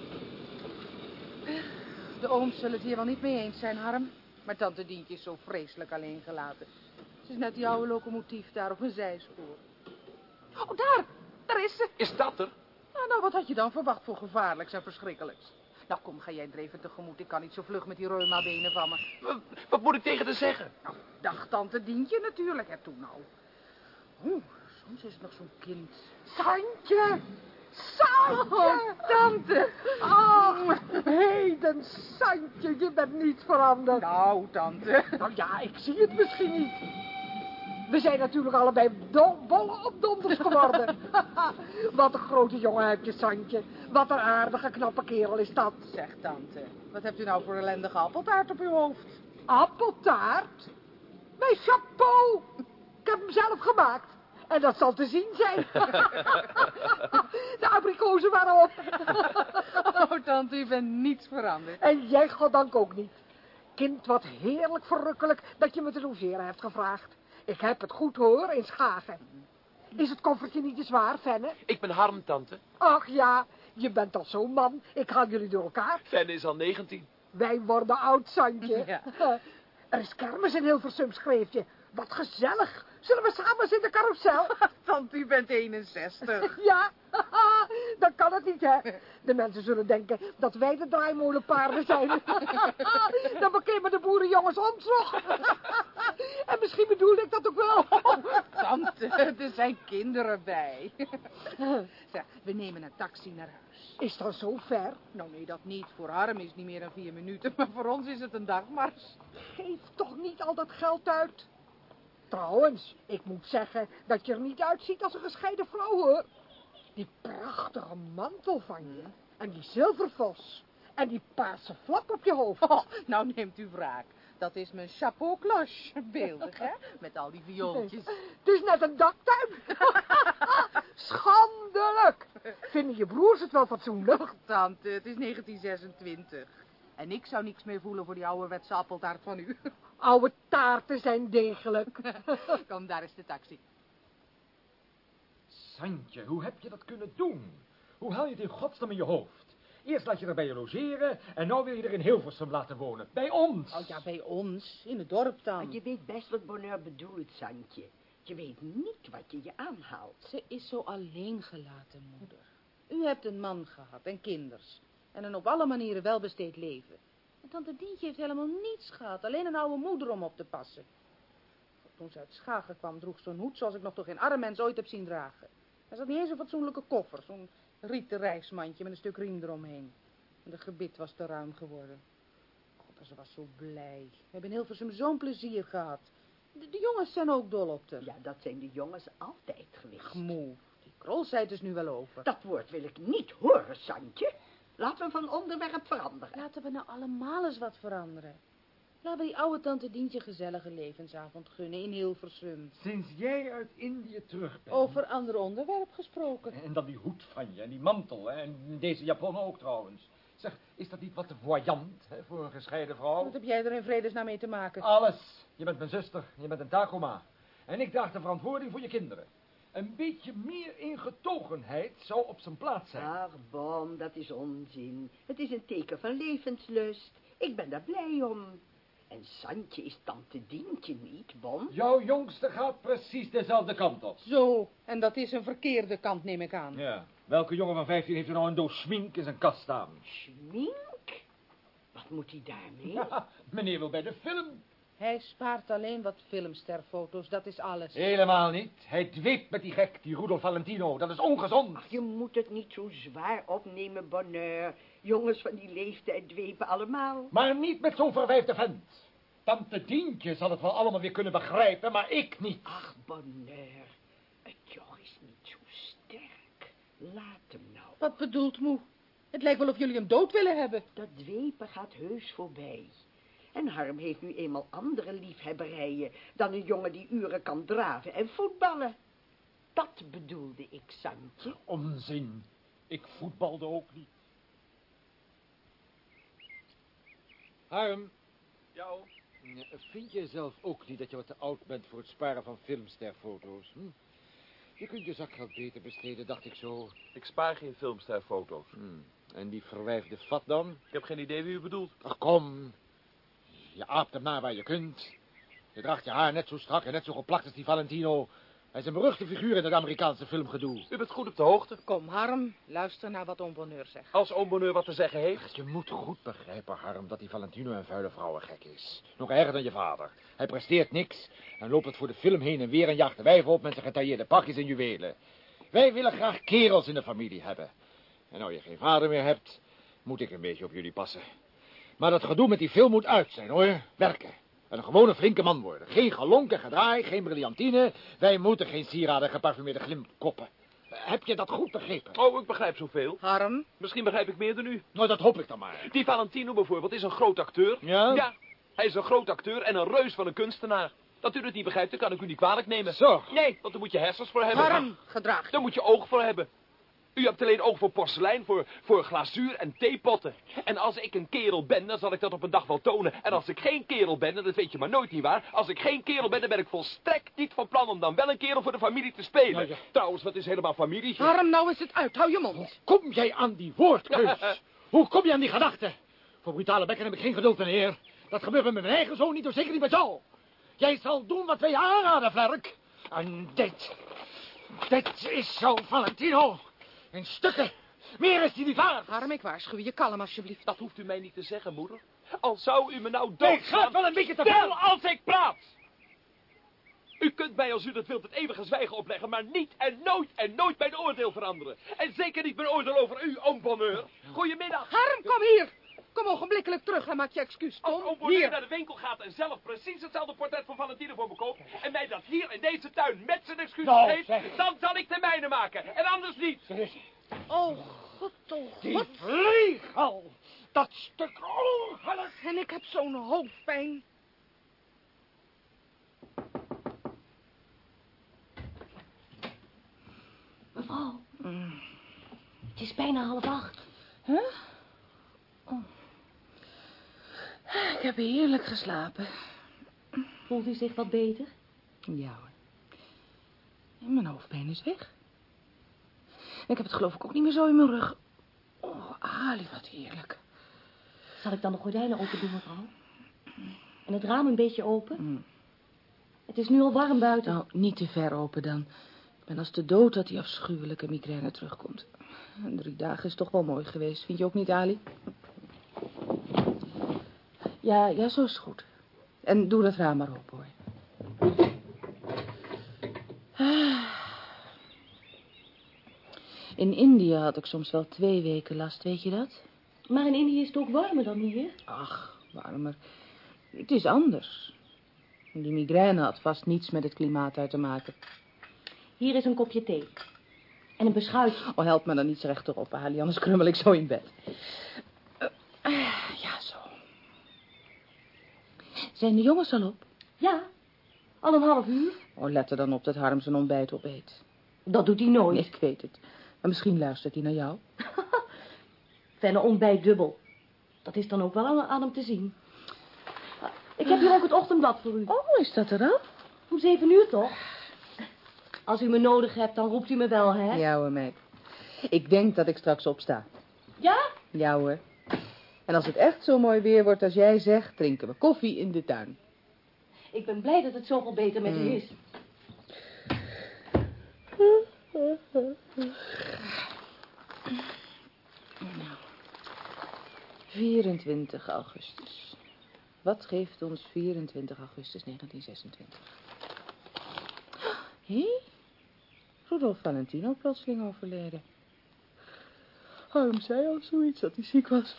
De ooms zullen het hier wel niet mee eens zijn, Harm. Maar tante Dientje is zo vreselijk alleen gelaten. Is net die oude locomotief daar op een zijspoor. Oh, daar! Daar is ze! Is dat er? Nou, nou, wat had je dan verwacht voor gevaarlijks en verschrikkelijks? Nou, kom, ga jij er even tegemoet. Ik kan niet zo vlug met die reuma-benen van me. Wat, wat moet ik tegen haar zeggen? Nou, dag tante Dientje natuurlijk. En toen nou. Oeh, soms is het nog zo'n kind. Santje! Santje! Oh, tante! Ach, heden, Santje, je bent niet veranderd. Nou, tante. Nou ja, ik zie het misschien niet. We zijn natuurlijk allebei bolle op donders geworden. Wat een grote jongen heb je, Santje. Wat een aardige, knappe kerel is dat. Zeg, tante. Wat hebt u nou voor ellendige appeltaart op uw hoofd? Appeltaart? Mijn chapeau. Ik heb hem zelf gemaakt. En dat zal te zien zijn. De abrikozen waren op. Oh, tante, u bent niets veranderd. En jij, goddank ook niet. Kind, wat heerlijk verrukkelijk dat je me te logeren hebt gevraagd. Ik heb het goed hoor, in Schagen. Is het koffertje niet te zwaar, Fenne? Ik ben Harm, tante. Ach ja, je bent al zo'n man. Ik haal jullie door elkaar. Fenne is al 19. Wij worden oud, Santje. Ja. Er is kermis in Hilversum, schreef je. Wat gezellig. Zullen we samen zitten carousel? Tante, u bent 61. Ja, dan kan het niet, hè. De mensen zullen denken dat wij de draaimolenpaarden zijn. dan beklimmen de boerenjongens ons nog. en misschien bedoel ik dat ook wel. Tante, er zijn kinderen bij. Zeg, we nemen een taxi naar huis. Is dat zo ver? Nou, nee, dat niet. Voor Harm is het niet meer dan vier minuten, maar voor ons is het een dagmars. Geef toch niet al dat geld uit. Trouwens, ik moet zeggen dat je er niet uitziet als een gescheiden vrouw, hoor. Die prachtige mantel van je. En die zilvervos. En die paarse vlak op je hoofd. Oh, nou neemt u wraak. Dat is mijn chapeau cloche. Beeldig, hè? Met al die viooltjes. Het is net een daktuin. Schandelijk. Vinden je broers het wel fatsoenlijk? Och, tante, het is 1926. En ik zou niks meer voelen voor die ouderwetse appeltaart van u. Oude taarten zijn degelijk. Kom, daar is de taxi. Santje, hoe heb je dat kunnen doen? Hoe haal je het in godsnaam in je hoofd? Eerst laat je er bij je logeren en nou wil je er in Hilversum laten wonen. Bij ons. Oh ja, bij ons. In het dorp dan. Maar je weet best wat Bonheur bedoelt, Santje. Je weet niet wat je je aanhaalt. Ze is zo alleen gelaten, moeder. U hebt een man gehad en kinders. En een op alle manieren welbesteed leven. En tante Dientje heeft helemaal niets gehad. Alleen een oude moeder om op te passen. Toen ze uit Schagen kwam, droeg zo'n hoed zoals ik nog toch geen arm mens ooit heb zien dragen. Er zat niet eens een fatsoenlijke koffer. Zo'n rieten reismandje met een stuk riem eromheen. En de gebit was te ruim geworden. God, en ze was zo blij. We hebben in Hilversum zo'n plezier gehad. De, de jongens zijn ook dol op haar. Ja, dat zijn de jongens altijd geweest. Ach, moe. Die krolstijd is nu wel over. Dat woord wil ik niet horen, Santje. Laten we van onderwerp veranderen. Laten we nou allemaal eens wat veranderen. Laten we die oude tante Dientje gezellige levensavond gunnen in Hilversum. Sinds jij uit Indië terug bent. Over ander onderwerp gesproken. En dan die hoed van je en die mantel. Hè? En deze japon ook trouwens. Zeg, is dat niet wat te voyant hè, voor een gescheiden vrouw? Wat heb jij er in vredesnaam mee te maken? Alles. Je bent mijn zuster, je bent een Takoma. En ik draag de verantwoording voor je kinderen. Een beetje meer ingetogenheid zou op zijn plaats zijn. Ach, Bom, dat is onzin. Het is een teken van levenslust. Ik ben daar blij om. En Santje is tante Dientje niet, Bom. Jouw jongste gaat precies dezelfde kant op. Zo, en dat is een verkeerde kant, neem ik aan. Ja. Welke jongen van 15 heeft er nou een doos schmink in zijn kast staan? Schmink? Wat moet hij daarmee? Ja, meneer wil bij de film. Hij spaart alleen wat filmsterfoto's, dat is alles. Helemaal niet. Hij dweept met die gek, die Rudolf Valentino. Dat is ongezond. Ach, je moet het niet zo zwaar opnemen, Bonheur. Jongens van die leeftijd dwepen allemaal. Maar niet met zo'n verwijfde vent. Tante Dientje zal het wel allemaal weer kunnen begrijpen, maar ik niet. Ach, Bonheur. Het joch is niet zo sterk. Laat hem nou. Wat bedoelt moe? Het lijkt wel of jullie hem dood willen hebben. Dat dwepen gaat heus voorbij. En Harm heeft nu eenmaal andere liefhebberijen dan een jongen die uren kan draven en voetballen. Dat bedoelde ik, Santje. Onzin. Ik voetbalde ook niet. Harm. Jou. Vind je zelf ook niet dat je wat te oud bent voor het sparen van filmsterfoto's? Hm? Je kunt je zakgeld beter besteden, dacht ik zo. Ik spaar geen filmsterfoto's. Hm. En die verwijfde vat dan? Ik heb geen idee wie u bedoelt. Ach, kom. Je aapt hem na waar je kunt. Je draagt je haar net zo strak en net zo geplakt als die Valentino. Hij is een beruchte figuur in het Amerikaanse filmgedoe. U bent goed op de hoogte. Kom, Harm, luister naar wat Omboneur zegt. Als oom Bonheur wat te zeggen heeft. Je moet goed begrijpen, Harm, dat die Valentino een vuile vrouwengek is. Nog erger dan je vader. Hij presteert niks en loopt het voor de film heen en weer en jaagt de wijven op met zijn getailleerde pakjes en juwelen. Wij willen graag kerels in de familie hebben. En nou je geen vader meer hebt, moet ik een beetje op jullie passen. Maar dat gedoe met die film moet uit zijn, hoor. Werken. En een gewone flinke man worden. Geen galonk en gedraai, geen brillantine. Wij moeten geen sieraden geparfumeerde glimkoppen. Heb je dat goed begrepen? Oh, ik begrijp zoveel. Harm, Misschien begrijp ik meer dan u. Nou, dat hoop ik dan maar. Die Valentino bijvoorbeeld is een groot acteur. Ja? Ja, hij is een groot acteur en een reus van een kunstenaar. Dat u het niet begrijpt, dan kan ik u niet kwalijk nemen. Zo. Nee, want daar moet je hersens voor hebben. Harm, gedraag. Daar moet je oog voor hebben. U hebt alleen oog voor porselein, voor, voor glazuur en theepotten. En als ik een kerel ben, dan zal ik dat op een dag wel tonen. En als ik geen kerel ben, en dat weet je maar nooit niet waar. Als ik geen kerel ben, dan ben ik volstrekt niet van plan om dan wel een kerel voor de familie te spelen. Nou ja. Trouwens, wat is helemaal familie? Harm, nou is het uit. Hou je mond. Kom jij aan die woordkeus? Hoe kom je aan die gedachte? Voor brutale bekken heb ik geen geduld, meneer. Dat gebeurt met mijn eigen zoon niet, of zeker niet met jou. Jij zal doen wat wij aanraden, Vlerk. En dit... Dit is zo Valentino. In stukken. Meer is hij niet waard. Harm, ik waarschuw je. Kalm alsjeblieft. Dat hoeft u mij niet te zeggen, moeder. Al zou u me nou Ik doodslaan... ga wel een beetje te ver. als ik praat! U kunt mij als u dat wilt het eeuwige zwijgen opleggen, maar niet en nooit en nooit mijn oordeel veranderen. En zeker niet mijn oordeel over u, oom Bonheur. Goedemiddag. Harm, kom hier. Kom ogenblikkelijk terug en maak je excuus, Tom. Als Hier. naar de winkel gaat en zelf precies hetzelfde portret van Valentine voor me koopt... en mij dat hier in deze tuin met zijn excuses Nou, geeft... zeg. dan zal ik de mijne maken. En anders niet. Oh, god, oh, Die god. vliegel! Dat stuk ongeluk! En ik heb zo'n hoofdpijn. Mevrouw. Het is bijna half acht. Huh? Oh. Ik heb heerlijk geslapen. Voelt u zich wat beter? Ja hoor. En mijn hoofdpijn is weg. Ik heb het geloof ik ook niet meer zo in mijn rug. Oh, Ali, wat heerlijk. Zal ik dan de gordijnen open doen, mevrouw? En het raam een beetje open? Mm. Het is nu al warm buiten. Nou, niet te ver open dan. Ik ben als de dood dat die afschuwelijke migraine terugkomt. Drie dagen is toch wel mooi geweest, vind je ook niet, Ali? Ja, ja, zo is goed. En doe dat raam maar open, hoor. Ah. In India had ik soms wel twee weken last, weet je dat? Maar in Indië is het ook warmer dan hier. Ach, warmer. Het is anders. Die migraine had vast niets met het klimaat uit te maken. Hier is een kopje thee. En een beschuit. Oh, help me dan niet rechterop, Ali, anders krummel ik zo in bed. Eh, ah, ja, zo. Zijn de jongens al op? Ja, al een half uur. Oh, let er dan op dat Harm zijn ontbijt opeet. Dat doet hij nooit. Ik weet het. Maar misschien luistert hij naar jou. Fenne ontbijt dubbel. Dat is dan ook wel aan, aan hem te zien. Ik heb hier ook het ochtendblad voor u. Oh, is dat er al? Om zeven uur toch? Als u me nodig hebt, dan roept u me wel, hè? Ja hoor, meid. Ik denk dat ik straks opsta. Ja? Ja hoor. En als het echt zo mooi weer wordt als jij zegt, drinken we koffie in de tuin. Ik ben blij dat het zoveel beter met u Mm. is. 24 augustus. Wat geeft ons 24 augustus 1926? Hé? Rudolf Valentino plotseling overleden. Harm zei al zoiets dat hij ziek was.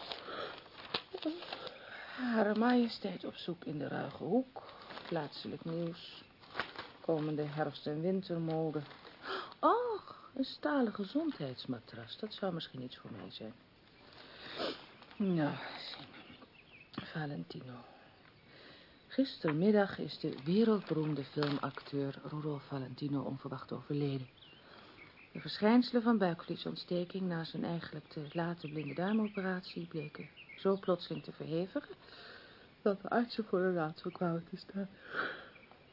Hare majesteit op zoek in de Ruige Hoek. Plaatselijk nieuws. Komende herfst- en wintermode. Och, een stalen gezondheidsmatras. Dat zou misschien iets voor mij zijn. Nou, Valentino. Gistermiddag is de wereldberoemde filmacteur Rudolf Valentino onverwacht overleden. De verschijnselen van buikvliesontsteking na zijn eigenlijk te late blinde darmoperatie bleken zo plotseling te verhevigen dat de artsen voor een raadsel kwamen te staan.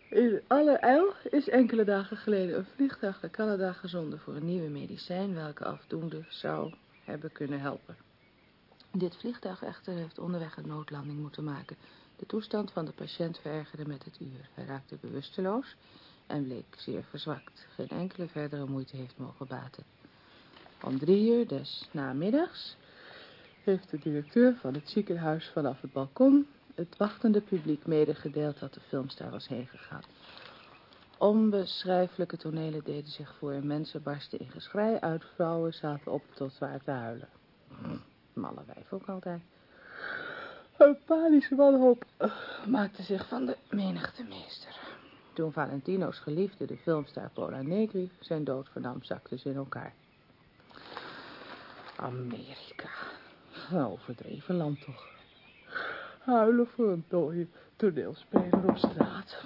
In allerijl is enkele dagen geleden een vliegtuig naar Canada gezonden voor een nieuwe medicijn welke afdoende zou hebben kunnen helpen. Dit vliegtuig echter heeft onderweg een noodlanding moeten maken. De toestand van de patiënt verergerde met het uur. Hij raakte bewusteloos en bleek zeer verzwakt. Geen enkele verdere moeite heeft mogen baten. Om drie uur des namiddags heeft de directeur van het ziekenhuis vanaf het balkon het wachtende publiek medegedeeld dat de filmster was heengegaan. Onbeschrijfelijke tonelen deden zich voor en mensen barsten in geschrei uit. Vrouwen zaten op tot zwaar te huilen. Malle wijf ook altijd. Een panische wanhoop maakte zich van de menigte meester. Toen Valentino's geliefde, de filmster Paula Negri, zijn dood vernam, zakte ze in elkaar. Amerika. Een overdreven land toch. Huilen voor een dode toneelspeler op straat.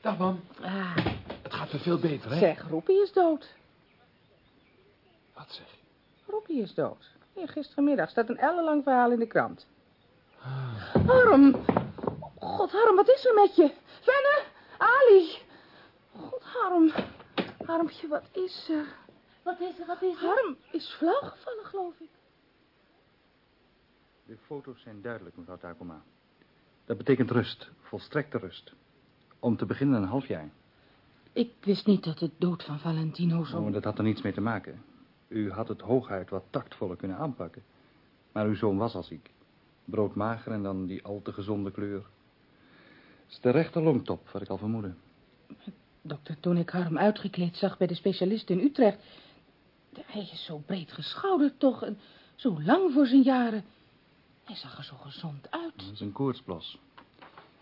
Dag, man. Ah, Het gaat me veel beter, hè? zeg, Roepie is dood. Wat zeg je? Roepie is dood. Hier, gistermiddag staat een ellenlang verhaal in de krant. Harm! God, Harm, wat is er met je? Venne! Ali! God, Harm. Harmpje, wat is er? Wat is er, wat is er? Harm is flauw gevallen, geloof ik. De foto's zijn duidelijk, mevrouw Takoma. Dat betekent rust, volstrekte rust. Om te beginnen een half jaar. Ik wist niet dat de dood van Valentino zo... Oh, maar dat had er niets mee te maken. U had het hooguit wat tactvoller kunnen aanpakken. Maar uw zoon was al ziek. Broodmager en dan die al te gezonde kleur. Het is de rechter longtop, wat ik al vermoedde. Dokter, toen ik Harm uitgekleed zag bij de specialist in Utrecht... Hij is zo breed geschouderd toch. En Zo lang voor zijn jaren. Hij zag er zo gezond uit. Dat is een koortsblos.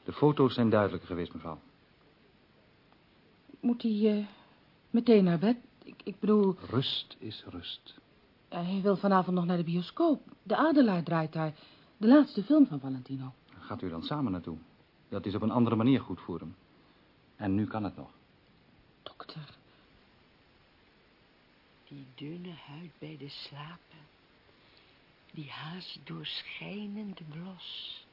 De foto's zijn duidelijker geweest, mevrouw. Moet hij eh, meteen naar bed? Ik, ik bedoel, Rust is rust. hij wil vanavond nog naar de bioscoop. De Adelaar draait daar. De laatste film van Valentino. Gaat u dan samen naartoe? Dat is op een andere manier goed voor hem. En nu kan het nog. Dokter, Die dunne huid bij de slapen. Die haast doorschijnende blos.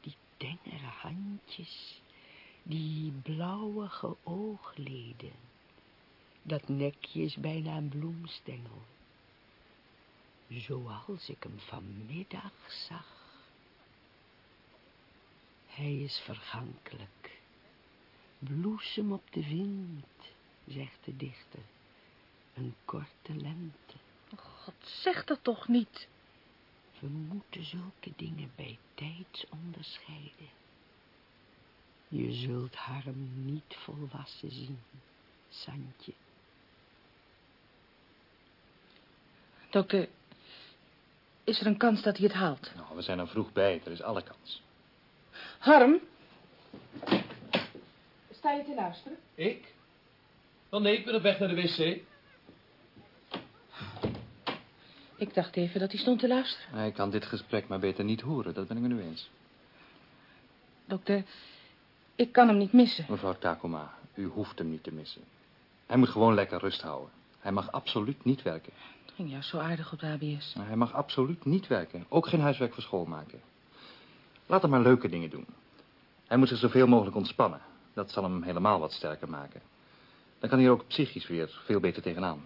Die tengere handjes. Die blauwige oogleden. Dat nekje is bijna een bloemstengel. Zoals ik hem vanmiddag zag. Hij is vergankelijk. Bloesem op de wind, zegt de dichter. Een korte lente. God, zeg dat toch niet. We moeten zulke dingen bij tijds onderscheiden. Je zult Harm niet volwassen zien, Santje. Dokter, is er een kans dat hij het haalt? Nou, we zijn er vroeg bij. Er is alle kans. Harm? Sta je te luisteren? Ik? Wel nee, ik ben op weg naar de wc. Ik dacht even dat hij stond te luisteren. Hij kan dit gesprek maar beter niet horen. Dat ben ik me nu eens. Dokter, ik kan hem niet missen. Mevrouw Takoma, u hoeft hem niet te missen. Hij moet gewoon lekker rust houden. Hij mag absoluut niet werken. Het ging juist zo aardig op de ABS. Hij mag absoluut niet werken. Ook geen huiswerk voor school maken. Laat hem maar leuke dingen doen. Hij moet zich zoveel mogelijk ontspannen. Dat zal hem helemaal wat sterker maken. Dan kan hij er ook psychisch weer veel beter tegenaan.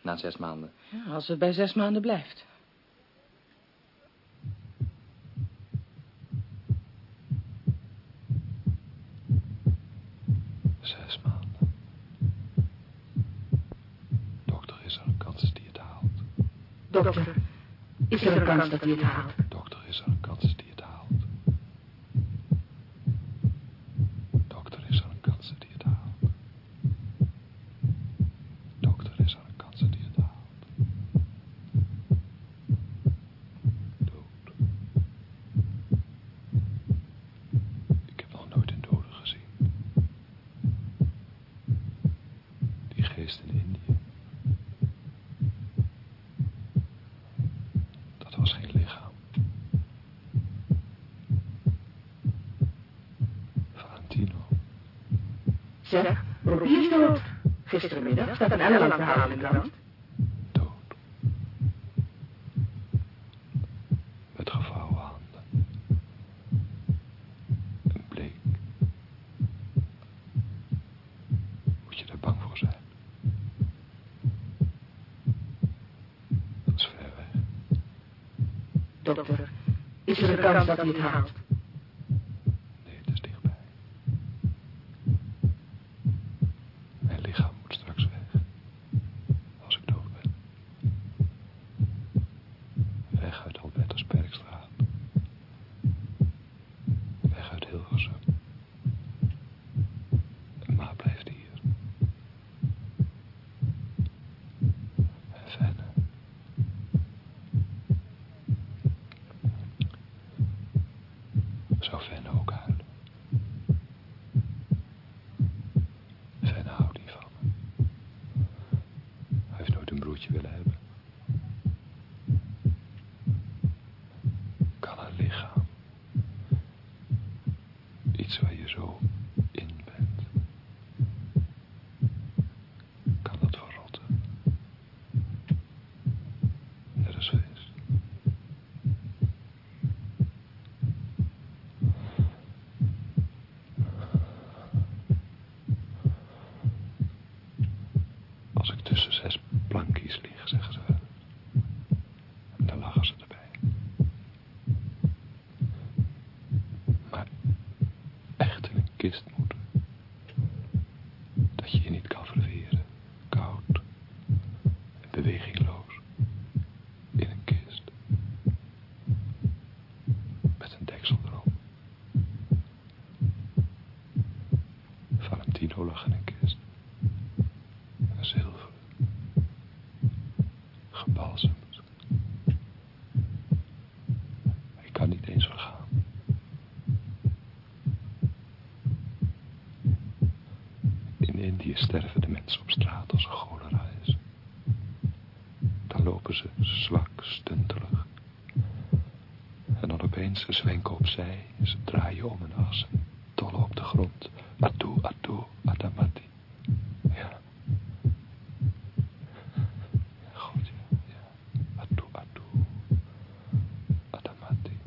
Na zes maanden. Ja, als het bij zes maanden blijft. Zes maanden. Dokter, is er een kans die het haalt? Dokter, is er een kans dat hij het haalt? Dokter, is er een kans die het haalt? Dokter, is er een kans die het haalt? Dokter, is er een kans die het haalt? Dood. Ik heb nog nooit een dode gezien. Die geest in Indië. Dat was geen lichaam. Valentino. Zeg, Robbie is dood. Staat een in de krant. Dood. Met gevouwen handen. En bleek. Moet je er bang voor zijn? Dat is ver weg. Dokter, is er een kans dat hij het haalt? Sterven de mensen op straat als er cholera is. Dan lopen ze zwak, stuntelig. En dan opeens ze zwenken opzij, ze draaien om hun as en tollen op de grond. Atu, atu, atamati. Ja. Goed, ja, ja. Atu, atu, atamati.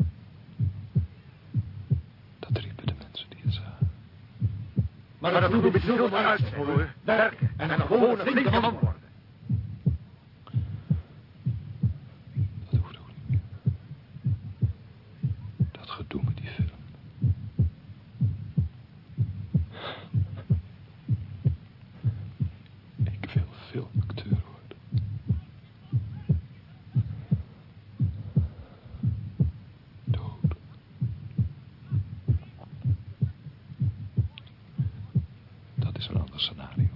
Dat riepen de mensen die het zagen. Maar dat moet op Werken en een gewone flinke worden. Dat hoeft ook niet meer. Dat gedoe met die film. Ik wil filmacteur worden. Dood. Dat is een ander scenario.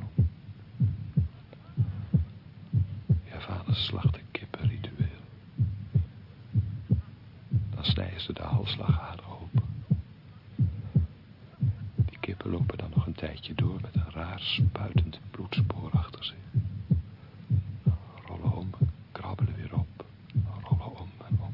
Ja, vader slacht een kippenritueel. Dan snijden ze de halsslagader open. Die kippen lopen dan nog een tijdje door met een raar spuitend bloedspoor achter zich. Rollen om, krabbelen weer op, rollen om en om.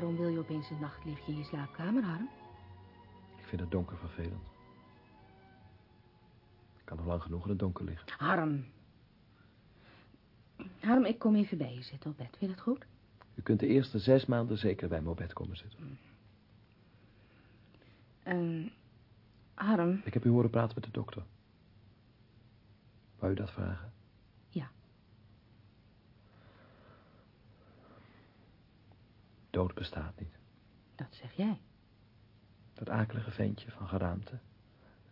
Waarom wil je opeens een nachtliefje in je slaapkamer, Harm? Ik vind het donker vervelend. Ik kan nog lang genoeg in het donker liggen. Harm. Harm, ik kom even bij je zitten op bed. Vind je dat goed? U kunt de eerste zes maanden zeker bij me op bed komen zitten. En Harm, Ik heb u horen praten met de dokter. Wou u dat vragen? Ja. Dood bestaat niet. dat zeg jij. Dat akelige ventje van geraamte,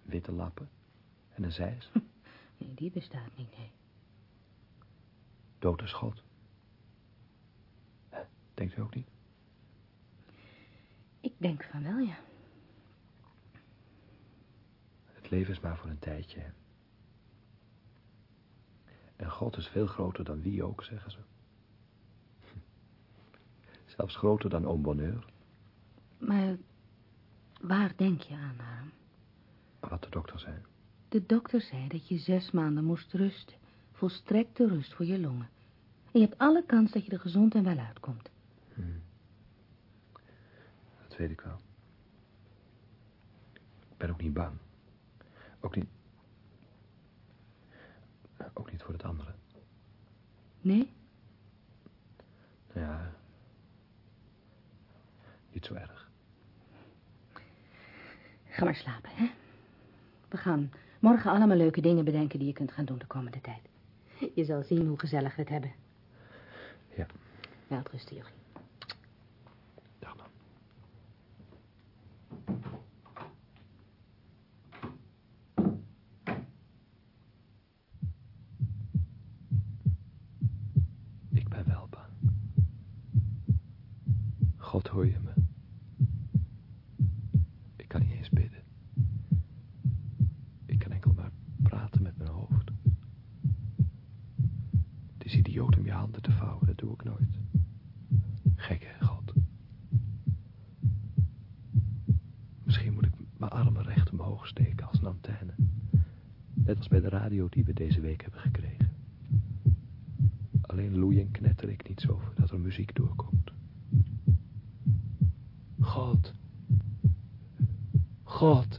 witte lappen en een zeis. Nee, die bestaat niet, nee. Dood is God. Denkt u ook niet? Ik denk van wel, ja. Het leven is maar voor een tijdje. hè. En God is veel groter dan wie ook, zeggen ze. Zelfs groter dan oom Bonheur. Maar waar denk je aan, Harm? Wat de dokter zei. De dokter zei dat je zes maanden moest rusten. Volstrekte rust voor je longen. En je hebt alle kans dat je er gezond en wel uitkomt. Dat weet ik wel. Ik ben ook niet bang. Ook niet... Ook niet voor het andere. Nee? Nou ja... Niet zo erg. Ga maar slapen, hè? We gaan morgen allemaal leuke dingen bedenken die je kunt gaan doen de komende tijd. Je zal zien hoe gezellig we het hebben. Ja. Welterusten, Jochie. Dag dan. ben wel bang. God, hoor je me? Ik kan niet eens bidden. Ik kan enkel maar praten met mijn hoofd. Het is idioot om je vouwen, dat doe ik nooit. Gek, hè, God? Misschien moet ik mijn armen recht omhoog steken als een antenne. Net als bij de radio die we deze week hebben gekregen. Alleen loei en knetter ik niet zo dat er muziek doorkomt. God. God.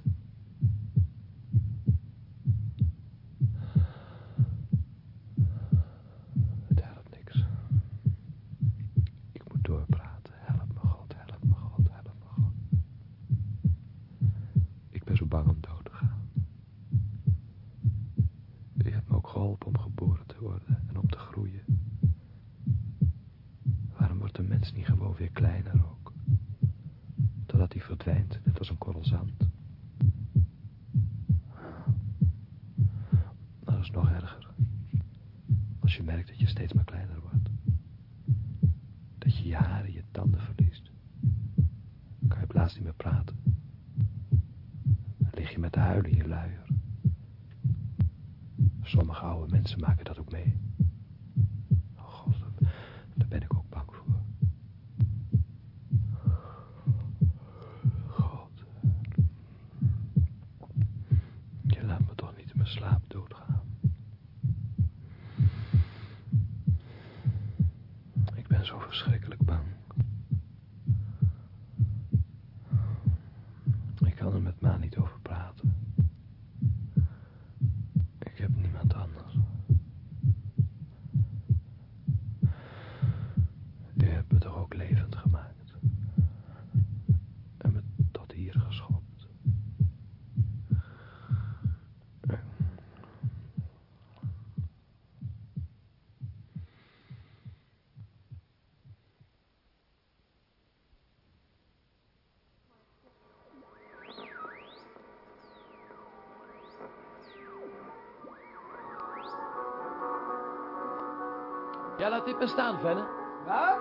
Maar staan, Venne. Wat?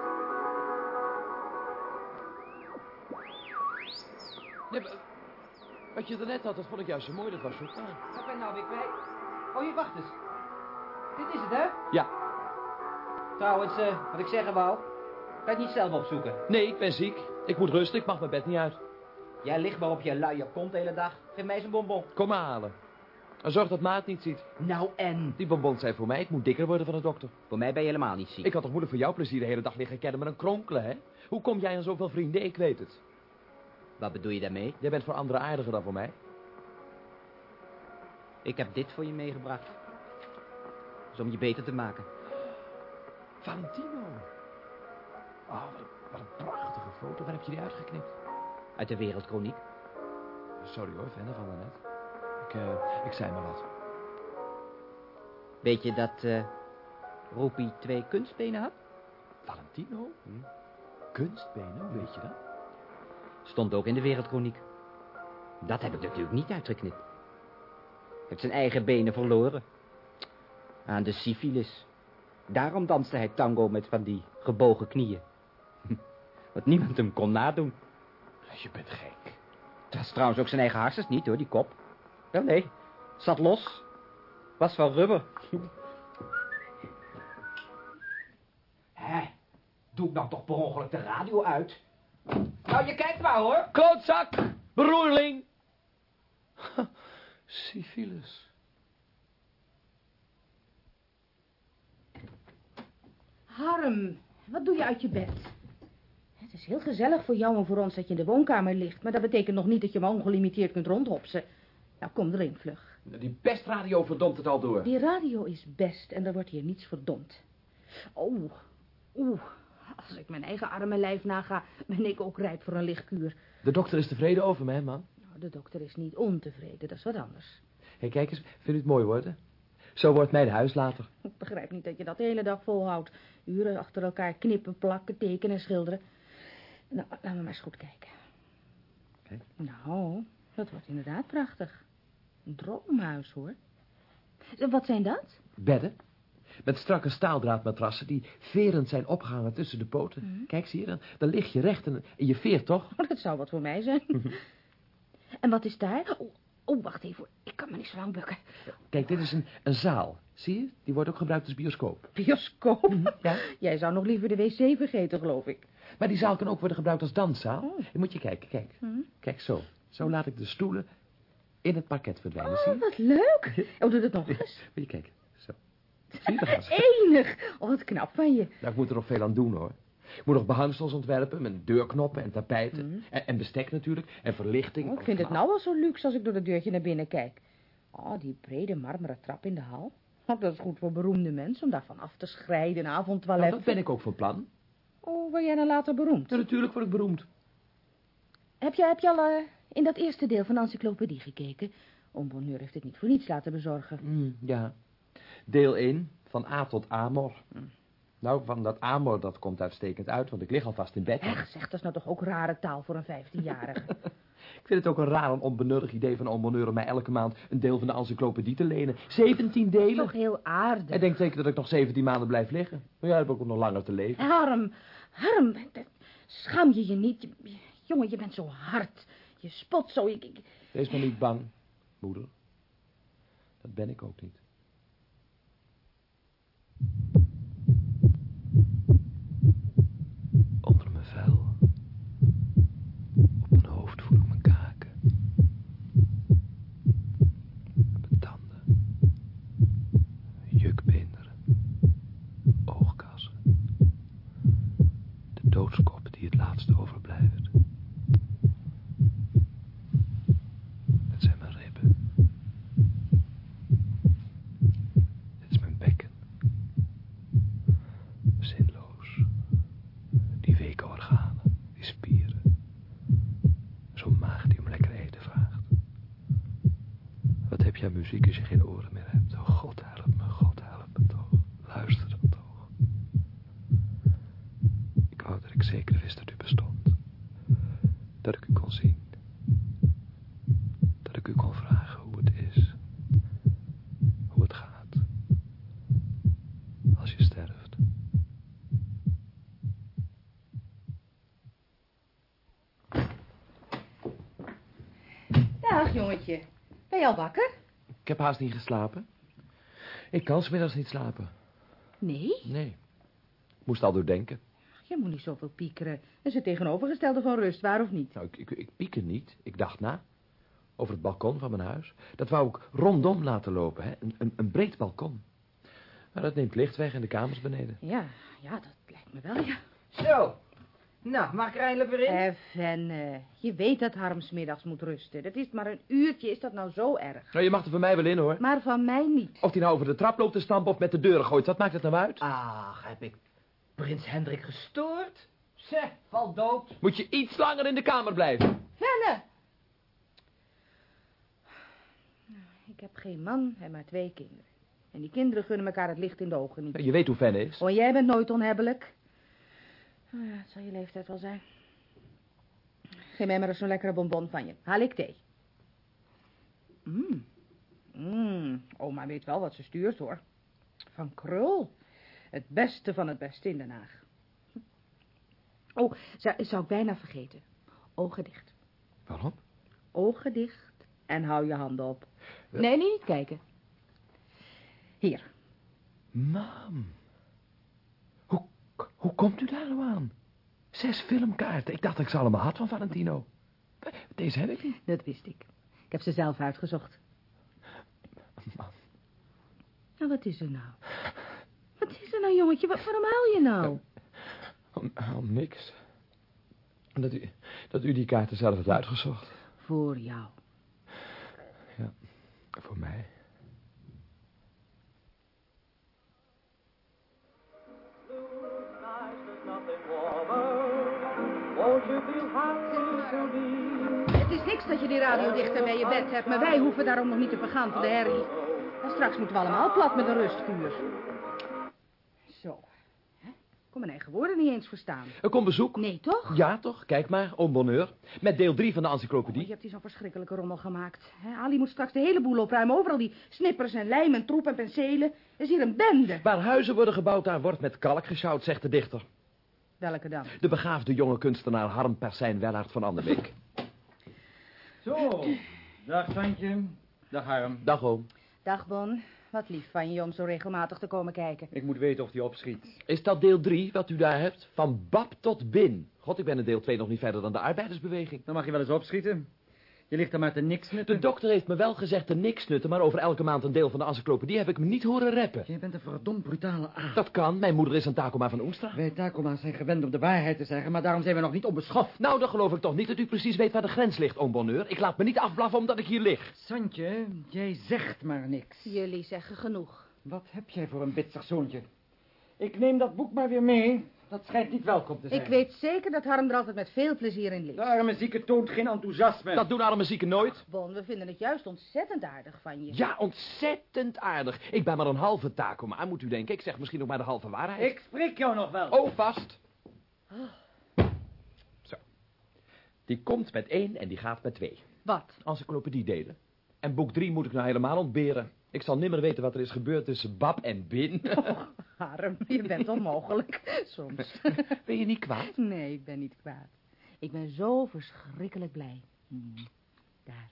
Nee, wat je er net had, dat vond ik juist zo mooi. Dat was zo. Wat ben nou weer kwijt? Oh, je wacht eens. Dit is het, hè? Ja. Trouwens, eh, wat ik zeggen wou. Kan je het niet zelf opzoeken? Nee, ik ben ziek. Ik moet rusten. Ik mag mijn bed niet uit. Jij ligt maar op je luie kont de hele dag. Geef mij eens een bonbon. Kom maar halen. En zorg dat Ma het niet ziet. Nou en? Die bonbons zijn voor mij. Ik moet dikker worden van de dokter. Voor mij ben je helemaal niet ziek. Ik had toch moeilijk voor jouw plezier de hele dag liggen kennen met een kronkelen, hè? Hoe kom jij aan zoveel vrienden? Ik weet het. Wat bedoel je daarmee? Jij bent voor anderen aardiger dan voor mij. Ik heb dit voor je meegebracht. Is om je beter te maken. Valentino. Oh, wat een, wat een prachtige foto. Waar heb je die uitgeknipt? Uit de Wereldkroniek. Sorry hoor, Venne van daarnet. Ik, eh, ik zei maar wat. Weet je dat Roepie twee kunstbenen had? Valentino? Kunstbenen, hoe weet je dat? Stond ook in de Wereldkroniek. Dat heb ik natuurlijk niet uitgeknipt. Heeft zijn eigen benen verloren. Aan de syfilis. Daarom danste hij tango met van die gebogen knieën. Wat niemand hem kon nadoen. Je bent gek. Dat is trouwens ook zijn eigen hartjes niet, hoor, die kop. Wel, nee. Zat los. Was van rubber. Hé, doe ik nou toch per ongeluk de radio uit? Nou, je kijkt maar, hoor. Klootzak! Beroerling! Syphilis. Harm, wat doe je uit je bed? Het is heel gezellig voor jou en voor ons dat je in de woonkamer ligt, maar dat betekent nog niet dat je maar ongelimiteerd kunt rondhopsen. Nou, kom erin, vlug. Die pestradio verdomt het al door. Die radio is best en er wordt hier niets verdomd. Oh, oeh, als ik mijn eigen arme lijf naga, ben ik ook rijp voor een lichtkuur. De dokter is tevreden over me, hè, man? Nou, de dokter is niet ontevreden, dat is wat anders. Hé, hey, kijk eens, vind u het mooi worden? Zo wordt mijn huis later. Ik begrijp niet dat je dat de hele dag volhoudt. Uren achter elkaar knippen, plakken, tekenen en schilderen. Nou, laten we maar eens goed kijken. Kijk. Nou, dat wordt inderdaad prachtig. Droomhuis, hoor. Wat zijn dat? Bedden? met strakke staaldraadmatrassen die verend zijn opgehangen tussen de poten. Kijk, zie je, dan, dan lig je recht en, en je veert toch? Oh, dat zou wat voor mij zijn. en wat is daar? Oh, oh, wacht even. Ik kan me niet zo lang bukken. Kijk, dit is een, een zaal. Zie je? Die wordt ook gebruikt als bioscoop. Bioscoop? Ja. Jij zou nog liever de wc vergeten, geloof ik. Maar die zaal kan ook worden gebruikt als danszaal. Je moet je kijken, kijk. Hm. Kijk, zo. Zo laat ik de stoelen in het parket verdwijnen, zie je? Oh, wat leuk. Oh, doe dat nog eens. Moet je kijken. Zo. Zie je, ze. Enig. Oh, wat knap van je. Nou, ik moet er nog veel aan doen, hoor. Ik moet nog behangsels ontwerpen, met deurknoppen en tapijten. En, en bestek natuurlijk, en verlichting. Oh, ik vind het nou wel zo luxe als ik door dat deurtje naar binnen kijk. Oh, die brede marmeren trap in de hal. Oh, dat is goed voor beroemde mensen om daarvan af te schrijden, een avondtoilet. Nou, dat ben ik ook van plan. Oh, word jij dan later beroemd? Ja, natuurlijk word ik beroemd. Heb je, heb je al eh, in dat eerste deel van de encyclopedie gekeken? Oom Bonheur heeft het niet voor niets laten bezorgen. Mm, ja. Deel 1, van A tot Amor. Nou, van dat Amor, dat komt uitstekend uit, want ik lig alvast in bed. Echt, zeg, dat is nou toch ook rare taal voor een vijftienjarige. Ik vind het ook een raar en onbenullig idee van oom Bonheur om mij elke maand een deel van de encyclopedie te lenen. 17 delen. toch heel aardig. Hij denkt zeker dat ik nog 17 maanden blijf liggen. Maar ja, ik heb ook nog langer te leven. Harm, Harm, schaam je je niet? Jongen, je bent zo hard. Je spot zo. Ik, ik- Wees maar niet bang, moeder. Dat ben ik ook niet. Onder mijn vel. Op mijn hoofd voel ik mijn kaken. Mijn tanden. Jukbeenderen. Oogkassen. De doodskop die het laatste overblijft. Het zijn mijn ribben. Dit is mijn bekken. Zinloos. Die weken organen, die spieren. Zo'n maag die om lekker eten vraagt. Wat heb je aan muziek als je geen oren meer hebt? Oh, God help me, God help me toch. Luister dan toch. Ik wou dat ik zeker wist dat u bestond. Dat ik u kon zien. Dat ik u kon vragen hoe het is. Hoe het gaat. Als je sterft. Ben je al wakker? Ik heb haast niet geslapen. Ik kan 's middags niet slapen. Nee, Nee. Ik moest al doordenken. je moet niet zoveel piekeren. Dat is het tegenovergestelde van rust, waar of niet? Nou, ik, ik, ik piek er niet. Ik dacht na. Over het balkon van mijn huis. Dat wou ik rondom laten lopen, hè. Een, een, een breed balkon. Maar dat neemt licht weg in de kamers beneden. Ja, ja, dat lijkt me wel, ja. Zo. Nou, mag ik er eindelijk weer in? Eh, je weet dat Harm 's middags moet rusten. Dat is maar een uurtje, is dat nou zo erg? Nou, je mag er van mij wel in, hoor. Maar van mij niet. Of die nou over de trap loopt te stampen of met de deuren gooit, wat maakt het nou uit? Ach, heb ik prins Hendrik gestoord? Zeg, val dood. Moet je iets langer in de kamer blijven? Venne! Ik heb geen man en maar twee kinderen. En die kinderen gunnen elkaar het licht in de ogen niet. Je weet hoe Fen is. Oh, jij bent nooit onhebbelijk. Oh ja, het zal je leeftijd wel zijn. Geef mij maar eens zo'n lekkere bonbon van je. Haal ik thee. Mmm. Mmm. Oma weet wel wat ze stuurt, hoor. Van krul. Het beste van het beste in Den Haag. Oh, zou, zou ik bijna vergeten. Ogen dicht. Waarom? Ogen dicht en hou je handen op. Nee, nee, niet kijken. Hier. Mam. Hoe, komt u daar nou aan? Zes filmkaarten. Ik dacht dat ik ze allemaal had van Valentino. Deze heb ik niet. Dat wist ik. Ik heb ze zelf uitgezocht. Mam. Nou, wat is er nou? Wat is er nou, jongetje? Wa- waarom huil je nou? Om, om niks. Dat u, dat u die kaarten zelf hebt uitgezocht. Voor jou. Ja, voor mij. Niks dat je die radio dichter bij je bed hebt, maar wij hoeven daarom nog niet te vergaan van de herrie. En straks moeten we allemaal plat met een rustkuur. Zo. Hè? kon mijn eigen woorden niet eens verstaan. Er komt bezoek. Nee, toch? Ja, toch? Kijk maar, oom Bonheur. Met deel 3 van de Oh, encyclopedie. je hebt hier zo'n verschrikkelijke rommel gemaakt. Ali moet straks de hele boel opruimen. Overal die snippers en lijm en troep en penselen. Er is hier een bende. Waar huizen worden gebouwd, daar wordt met kalk gesjouwd, zegt de dichter. Welke dan? De begaafde jonge kunstenaar Harm Persijn Wellaert van Anderbeek. Zo, dag Santje. Dag Harm. Dag, oom. Dag, Bon. Wat lief van je om zo regelmatig te komen kijken. Ik moet weten of die opschiet. Is dat deel 3 wat u daar hebt? Van Bab tot Bin. God, ik ben in deel 2 nog niet verder dan de arbeidersbeweging. Dan mag je wel eens opschieten. Je ligt er maar te niks nutten. De dokter heeft me wel gezegd te niks nutten, maar over elke maand een deel van de encyclopedie heb ik me niet horen reppen. Je bent een verdomd brutale aard. Dat kan, mijn moeder is een Takoma van Oenstra. Wij Takoma's zijn gewend om de waarheid te zeggen, maar daarom zijn we nog niet onbeschoft. Nou, dan geloof ik toch niet dat u precies weet waar de grens ligt, oom Bonheur. Ik laat me niet afblaffen omdat ik hier lig. Santje, jij zegt maar niks. Jullie zeggen genoeg. Wat heb jij voor een bitsig zoontje? Ik neem dat boek maar weer mee. Dat schijnt niet welkom te zijn. Ik weet zeker dat Harm er altijd met veel plezier in De ligt. arme zieke toont geen enthousiasme. Dat doen arme zieken nooit. Bon, we vinden het juist ontzettend aardig van je. Ja, ontzettend aardig. Ik ben maar een halve Takoma, moet u denken. Ik zeg misschien nog maar de halve waarheid. Ik spreek jou nog wel. Oh, vast. Zo. Die komt met één en die gaat met twee. Wat? Encyclopedie delen. En boek drie moet ik nou helemaal ontberen. Ik zal nimmer weten wat er is gebeurd tussen Bab en Bin. Harm, je bent onmogelijk. Soms. Ben je niet kwaad? Nee, ik ben niet kwaad. Ik ben zo verschrikkelijk blij. Hmm, Daar.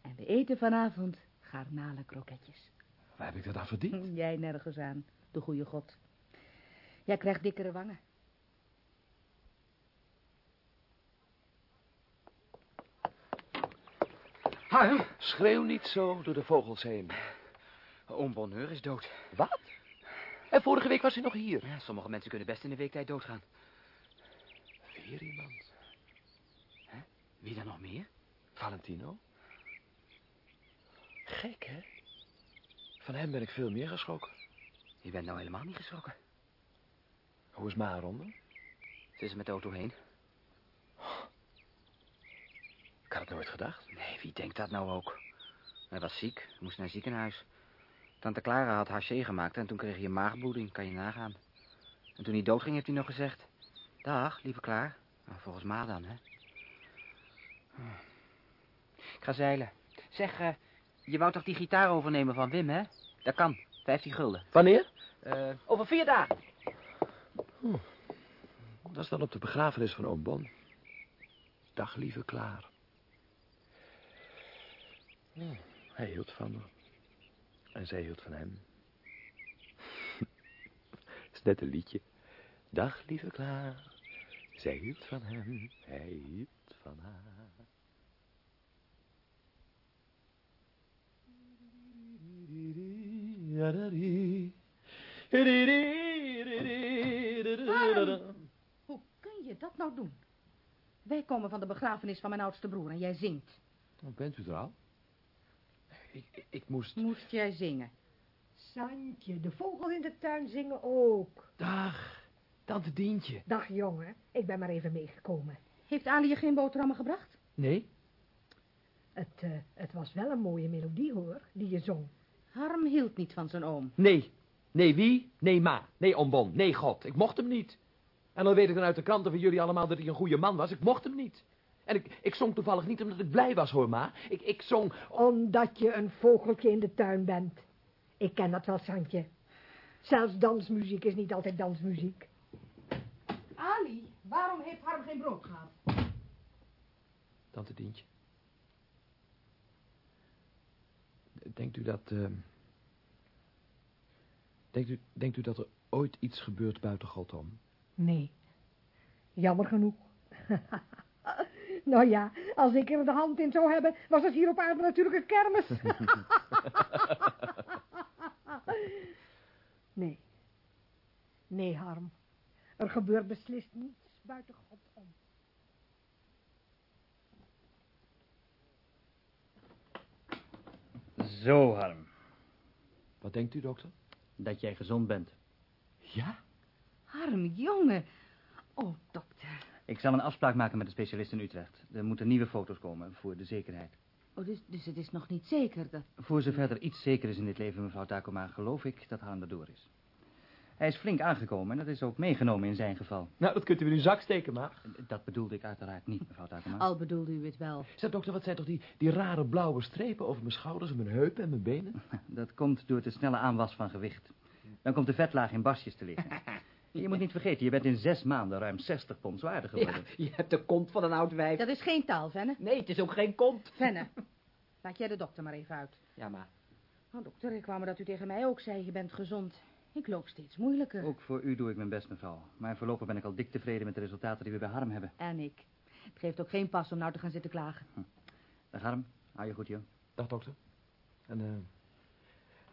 En we eten vanavond garnalenkroketjes. Waar heb ik dat aan verdiend? Jij nergens aan, de goede god. Jij krijgt dikkere wangen. Harm, Schreeuw niet zo door de vogels heen. oom Bonheur is dood. Wat? En vorige week was hij nog hier. Ja, sommige mensen kunnen best in de weektijd doodgaan. Weer iemand. Wie dan nog meer? Valentino? Gek, hè? Van hem ben ik veel meer geschrokken. Je bent nou helemaal niet geschrokken. Hoe is Ma eronder? Ze is er met de auto heen. Ik had het nooit gedacht. Nee, wie denkt dat nou ook? Hij was ziek, moest naar het ziekenhuis. Tante Clara had HC gemaakt en toen kreeg hij een maagbloeding, kan je nagaan. En toen hij doodging heeft hij nog gezegd... Dag, lieve Klaar. Nou, volgens Ma dan, hè. Hm. Ik ga zeilen. Zeg, eh, je wou toch die gitaar overnemen van Wim, hè? Dat kan, 15 gulden. Wanneer? Eh, over vier dagen. Dat is dan op de begrafenis van oom Bon. Dag, lieve Klaar. Hij hield van me. En zij hield van hem. Het is net een liedje. Dag, lieve Klaar. Zij hield van hem. Hij hield van haar. Hoe kun je dat nou doen? Wij komen van de begrafenis van mijn oudste broer en jij zingt. Oh, bent u er al? Ik, ik, moest... Moest jij zingen? Santje, de vogels in de tuin zingen ook. Dag, tante Dientje. Dag jongen, ik ben maar even meegekomen. Heeft Ali je geen boterhammen gebracht? Nee? Het, eh, het was wel een mooie melodie hoor, die je zong. Harm hield niet van zijn oom. Nee. Nee, wie? Nee, ma. Nee, oom Bon. Nee, God. Ik mocht hem niet. En dan weet ik dan uit de kranten van jullie allemaal dat hij een goede man was. Ik mocht hem niet. En ik, ik zong toevallig niet omdat ik blij was, hoor, ma. Ik, ik zong... Omdat je een vogeltje in de tuin bent. Ik ken dat wel, Santje. Zelfs dansmuziek is niet altijd dansmuziek. Ali, waarom heeft Harm geen brood gehad? Tante Dientje. Denkt u dat... eh, denkt, u, denkt u dat er ooit iets gebeurt buiten God om? Nee, jammer genoeg. nou ja, als ik er de hand in zou hebben, was het hier op aarde natuurlijk een kermis. nee. Nee, Harm. Er gebeurt beslist niets buiten God om. Zo, Harm. Wat denkt u, dokter? Dat jij gezond bent. Ja? Harm, jongen. Oh, dokter. Ik zal een afspraak maken met de specialist in Utrecht. Er moeten nieuwe foto's komen, voor de zekerheid. Oh, dus, dus het is nog niet zeker dat... Voor zover er iets zeker is in dit leven, mevrouw Takoma, geloof ik dat Harm er door is. Hij is flink aangekomen en dat is ook meegenomen in zijn geval. Nou, dat kunt u in uw zak steken, maar. Dat bedoelde ik uiteraard niet, mevrouw Takema. Al bedoelde u het wel. Zeg, dokter, wat zijn toch die, die rare blauwe strepen over mijn schouders en mijn heupen en mijn benen? Dat komt door de snelle aanwas van gewicht. Dan komt de vetlaag in basjes te liggen. Je moet niet vergeten, je bent in zes maanden ruim 60 pond zwaarder geworden. je hebt de kont van een oud wijf. Dat is geen taal, Venne. Nee, het is ook geen kont. Venne, laat jij de dokter maar even uit. Ja, maar... Oh, dokter, ik kwam er dat u tegen mij ook zei, je bent gezond. Ik loop steeds moeilijker. Ook voor u doe ik mijn best, mevrouw. Maar voorlopig ben ik al dik tevreden met de resultaten die we bij Harm hebben. En ik. Het geeft ook geen pas om nou te gaan zitten klagen. Dag Harm, hou je goed, joh. Dag, dokter. En, eh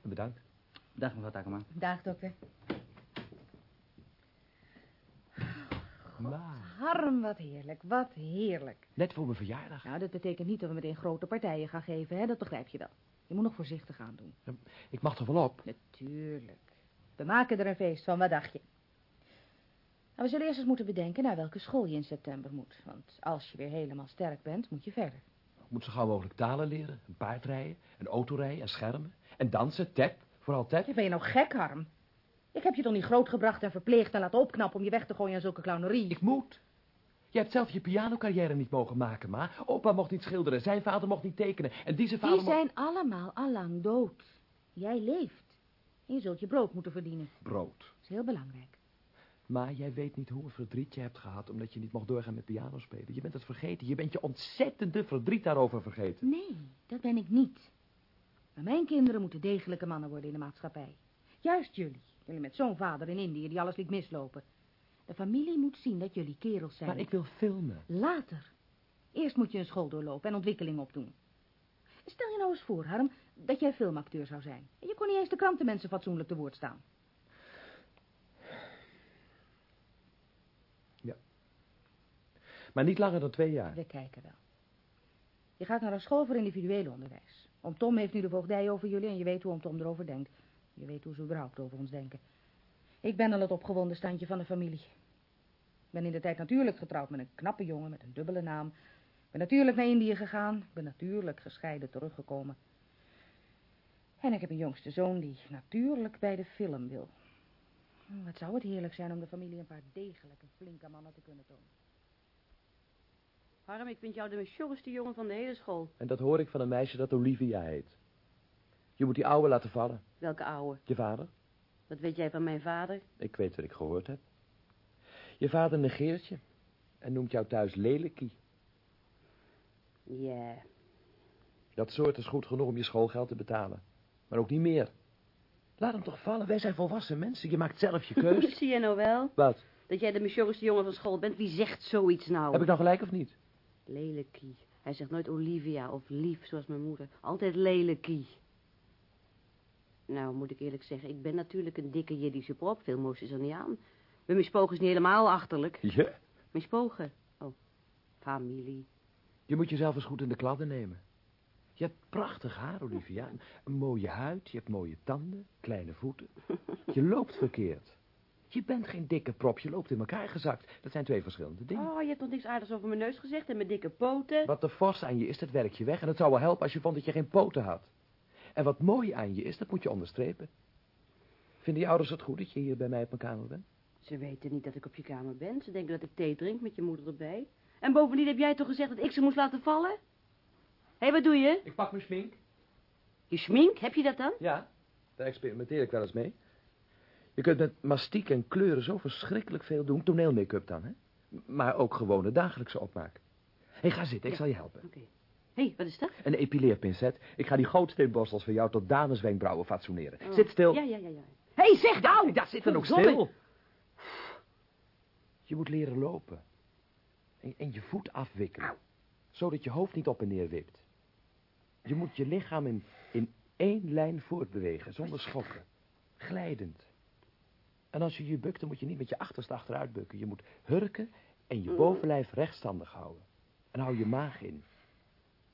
en bedankt. Dag, mevrouw Takema. Dag, dokter. Maar, Harm, wat heerlijk, wat heerlijk. net voor mijn verjaardag. Nou, dat betekent niet dat we meteen grote partijen gaan geven, hè? Dat begrijp je wel. Je moet nog voorzichtig aan doen. Ik mag toch wel op? Natuurlijk. We maken er een feest van, wat dacht je? Nou, we zullen eerst eens moeten bedenken naar welke school je in september moet. Want als je weer helemaal sterk bent, moet je verder. Ik moet zo gauw mogelijk talen leren. Een paardrijden, een autorijden en schermen. En dansen, tap, vooral tap. Ben je nou gek, Harm? Ik heb je toch niet grootgebracht en verpleegd en laten opknappen om je weg te gooien aan zulke clownerie? Ik moet. Je hebt zelf je pianocarrière niet mogen maken, ma. Opa mocht niet schilderen, zijn vader mocht niet tekenen. En die zijn vader Die zijn allemaal allang dood. Jij leeft. En je zult je brood moeten verdienen. Brood. Dat is heel belangrijk. Maar jij weet niet hoe verdriet je hebt gehad... omdat je niet mocht doorgaan met piano spelen. Je bent het vergeten. Je bent je ontzettende verdriet daarover vergeten. Nee, dat ben ik niet. Maar mijn kinderen moeten degelijke mannen worden in de maatschappij. Juist jullie. Jullie met zo'n vader in Indië die alles liet mislopen. De familie moet zien dat jullie kerels zijn. Maar ik wil filmen. Later. Eerst moet je een school doorlopen en ontwikkeling opdoen. Stel je nou eens voor, Harm, dat jij filmacteur zou zijn. Je kon niet eens de krantenmensen fatsoenlijk te woord staan. Maar niet langer dan twee jaar. We kijken wel. Je gaat naar een school voor individueel onderwijs. Oom Tom heeft nu de voogdij over jullie en je weet hoe oom Tom erover denkt. Je weet hoe ze überhaupt over ons denken. Ik ben al het opgewonden standje van de familie. Ik ben in de tijd natuurlijk getrouwd met een knappe jongen met een dubbele naam. Ik ben natuurlijk naar Indië gegaan. Ik ben natuurlijk gescheiden teruggekomen. En ik heb een jongste zoon die natuurlijk bij de film wil. Wat zou het heerlijk zijn om de familie een paar degelijke, flinke mannen te kunnen tonen. Harm, ik vind jou de sjorrigste jongen van de hele school. En dat hoor ik van een meisje dat Olivia heet. Je moet die ouwe laten vallen. Welke ouwe? Je vader? Wat weet jij van mijn vader? Ik weet wat ik gehoord heb. Je vader negeert je. En noemt jou thuis lelijkie. Ja. Dat soort is goed genoeg om je schoolgeld te betalen. Maar ook niet meer. Laat hem toch vallen. Wij zijn volwassen mensen. Je maakt zelf je keus. Zie je nou wel? Wat? Dat jij de sjorrigste jongen van school bent. Wie zegt zoiets nou? Heb ik nou gelijk of niet? Lelijkie. Hij zegt nooit Olivia of lief, zoals mijn moeder. Altijd lelijkie. Nou, moet ik eerlijk zeggen, ik ben natuurlijk een dikke Jiddische prop. Veel moois is er niet aan. Bij mijn spogen is niet helemaal achterlijk. Ja? Mijn spogen? Oh, familie. Je moet jezelf eens goed in de kladden nemen. Je hebt prachtig haar, Olivia. Een, mooie huid, je hebt mooie tanden, kleine voeten. Je loopt verkeerd. Je bent geen dikke prop, je loopt in elkaar gezakt. Dat zijn twee verschillende dingen. Oh, je hebt nog niks aardigs over mijn neus gezegd en mijn dikke poten. Wat te fors aan je is, dat werk je weg. En het zou wel helpen als je vond dat je geen poten had. En wat mooi aan je is, dat moet je onderstrepen. Vinden je ouders het goed dat je hier bij mij op mijn kamer bent? Ze weten niet dat ik op je kamer ben. Ze denken dat ik thee drink met je moeder erbij. En bovendien heb jij toch gezegd dat ik ze moest laten vallen? Hé, hey, wat doe je? Ik pak mijn smink. Je schmink, heb je dat dan? Ja, daar experimenteer ik wel eens mee. Je kunt met mastiek en kleuren zo verschrikkelijk veel doen. Toneelmake-up dan, hè? Maar ook gewone dagelijkse opmaak. Hé, hey, ga zitten, ik zal je helpen. Oké. Hey, wat is dat? Een epileerpincet. Ik ga die gootsteenborstels van jou tot dameswenkbrauwen fatsoeneren. Oh. Zit stil. Ja, ja, ja, ja. Hé, hey, zeg nou! Ja, zit er nog stil. Je moet leren lopen. En, en je voet afwikkelen. Zodat je hoofd niet op en neer wipt. Je moet je lichaam in, in één lijn voortbewegen, zonder schokken. Glijdend. En als je je bukt, dan moet je niet met je achterste achteruit bukken. Je moet hurken en je bovenlijf rechtstandig houden. En hou je maag in.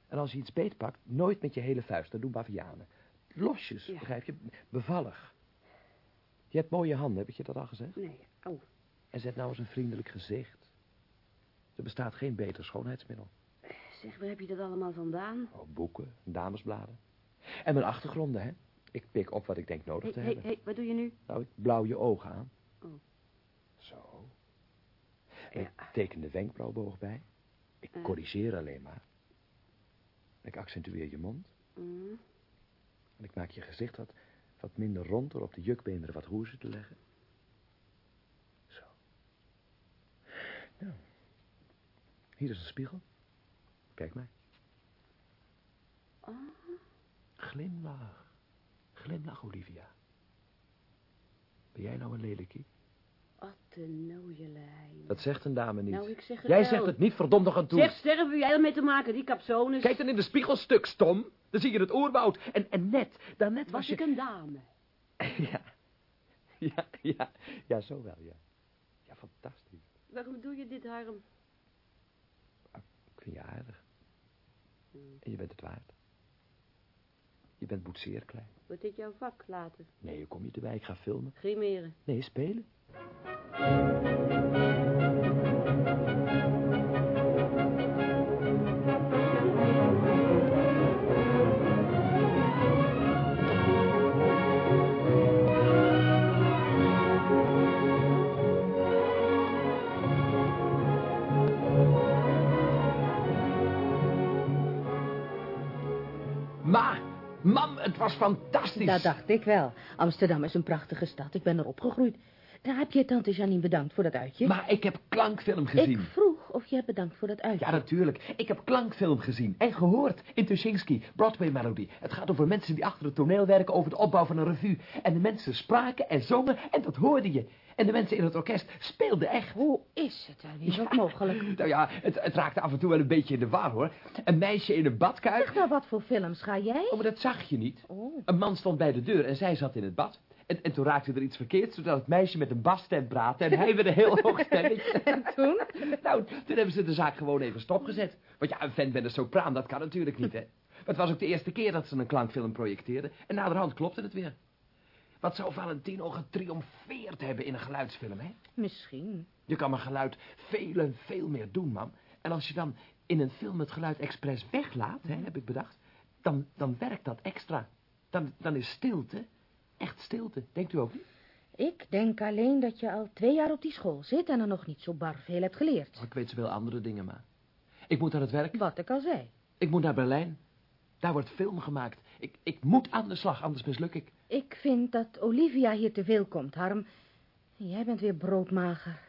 En als je iets beetpakt, nooit met je hele vuist. Dat doen bavianen. Losjes, begrijp je? Bevallig. Je hebt mooie handen, heb ik je dat al gezegd? Nee, oh. En zet nou eens een vriendelijk gezicht. Er bestaat geen beter schoonheidsmiddel. Zeg, waar heb je dat allemaal vandaan? Oh, boeken, damesbladen. En mijn achtergronden, hè? Ik pik op wat ik denk nodig te hebben. hé, wat doe je nu? Nou, ik blauw je ogen aan. Oh. Zo. En ik teken de wenkbrauwboog bij. Ik Eh. corrigeer alleen maar. Ik accentueer je mond. Mm. En ik maak je gezicht wat, wat minder rond door op de jukbeenderen wat roeze te leggen. Zo. Nou. Hier is een spiegel. Kijk maar. Ah, Glimlach. Glimlach, Olivia. Ben jij nou een lelijkie? Wat een nooielijn. Dat zegt een dame niet. Nou, ik zeg het Jij wel. zegt het niet, verdomd nog aan toe. Zeg, sterren, heb jij ermee te maken, die capsones? Kijk dan in de spiegel, stuk stom. Dan zie je het oerwoud. En, en net, daarnet was, was je... ik een dame? Ja. Ja, ja. Ja, zo wel, ja. Ja, fantastisch. Waarom doe je dit, Harm? Ik vind je aardig. En je bent het waard. Je bent boetseer klein. Wordt dit jouw vak later? Nee, je kom niet erbij. Ik ga filmen. Grimeren. Nee, spelen. Het was fantastisch. Dat dacht ik wel. Amsterdam is een prachtige stad. Ik ben er opgegroeid. Daar heb je tante Janine bedankt voor dat uitje. Maar ik heb klankfilm gezien. Ik vroeg of je hebt bedankt voor dat uitje. Ja, natuurlijk. Ik heb klankfilm gezien en gehoord in Tuschinski, Broadway-melodie. Het gaat over mensen die achter het toneel werken over de opbouw van een revue. En de mensen spraken en zongen en dat hoorde je. En de mensen in het orkest speelden echt. Hoe is het daar weer ook mogelijk? Nou ja, het, het raakte af en toe wel een beetje in de war, hoor. Een meisje in een badkuip. Zeg nou, wat voor films ga jij? Oh, maar dat zag je niet. Oh. Een man stond bij de deur en zij zat in het bad. En, en toen raakte er iets verkeerd, zodat het meisje met een basstem praatte en hij weer een heel hoog stemmetje. En toen? Nou, toen hebben ze de zaak gewoon even stopgezet. Want ja, een fan met een sopraan, dat kan natuurlijk niet, hè. Maar het was ook de eerste keer dat ze een klankfilm projecteerden. En naderhand klopte het weer. Wat zou Valentino getriomfeerd hebben in een geluidsfilm, hè? Misschien. Je kan met geluid veel en veel meer doen, man. En als je dan in een film het geluid expres weglaat, hè, heb ik bedacht... dan, dan werkt dat extra. Dan, dan is stilte echt stilte. Denkt u ook niet? Ik denk alleen dat je al twee jaar op die school zit en er nog niet zo bar veel hebt geleerd. Oh, ik weet zoveel andere dingen, maar... Ik moet aan het werk. Wat ik al zei. Ik moet naar Berlijn. Daar wordt film gemaakt. Ik, ik moet aan de slag, anders misluk ik. Ik vind dat Olivia hier te veel komt, Harm. Jij bent weer broodmager.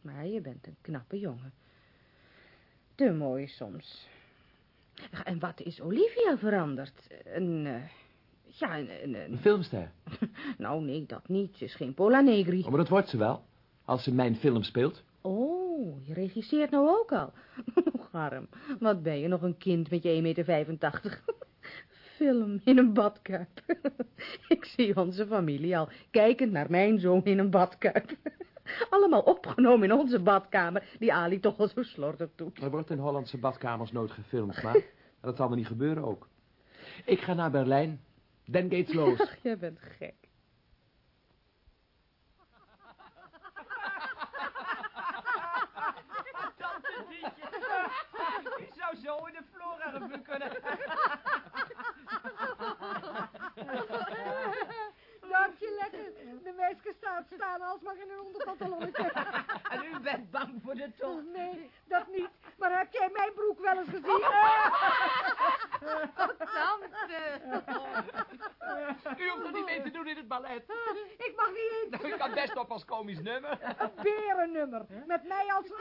Maar je bent een knappe jongen. Te mooi soms. En wat is Olivia veranderd? Een, uh, ja, een, een, Een filmster. nou, nee, dat niet. Ze is geen Pola Negri. Oh, maar dat wordt ze wel. Als ze mijn film speelt. Oh, je regisseert nou ook al. Harm, wat ben je nog een kind met je 1,85 meter. Film in een badkuip. Ik zie onze familie al kijkend naar mijn zoon in een badkuip. Allemaal opgenomen in onze badkamer, die Ali toch al zo slordig doet. Er wordt in Hollandse badkamers nooit gefilmd, maar dat zal me niet gebeuren ook. Ik ga naar Berlijn. Dan gates los. Ach, jij bent gek. Ik zou zo in de flora kunnen. Dank je lekker. De meisjes staan, staan alsmaar in een onderpantalonnetje. En u bent bang voor de tocht. Nee, dat niet. Maar heb jij mijn broek wel eens gezien? Tante. U hoeft er niet mee te doen in het ballet. Ik mag niet eens. Nou, ik kan best op als komisch nummer. Een berennummer. Met mij als...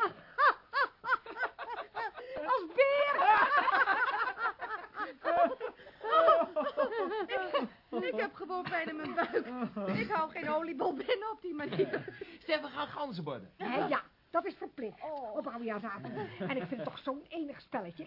als beer. Ik, ik heb gewoon pijn in mijn buik. Ik hou geen oliebol binnen op die manier. Zeg, we gaan ganzenborden. Ja, ja, dat is verplicht. Op oudejaarsavond. En ik vind het toch zo'n enig spelletje.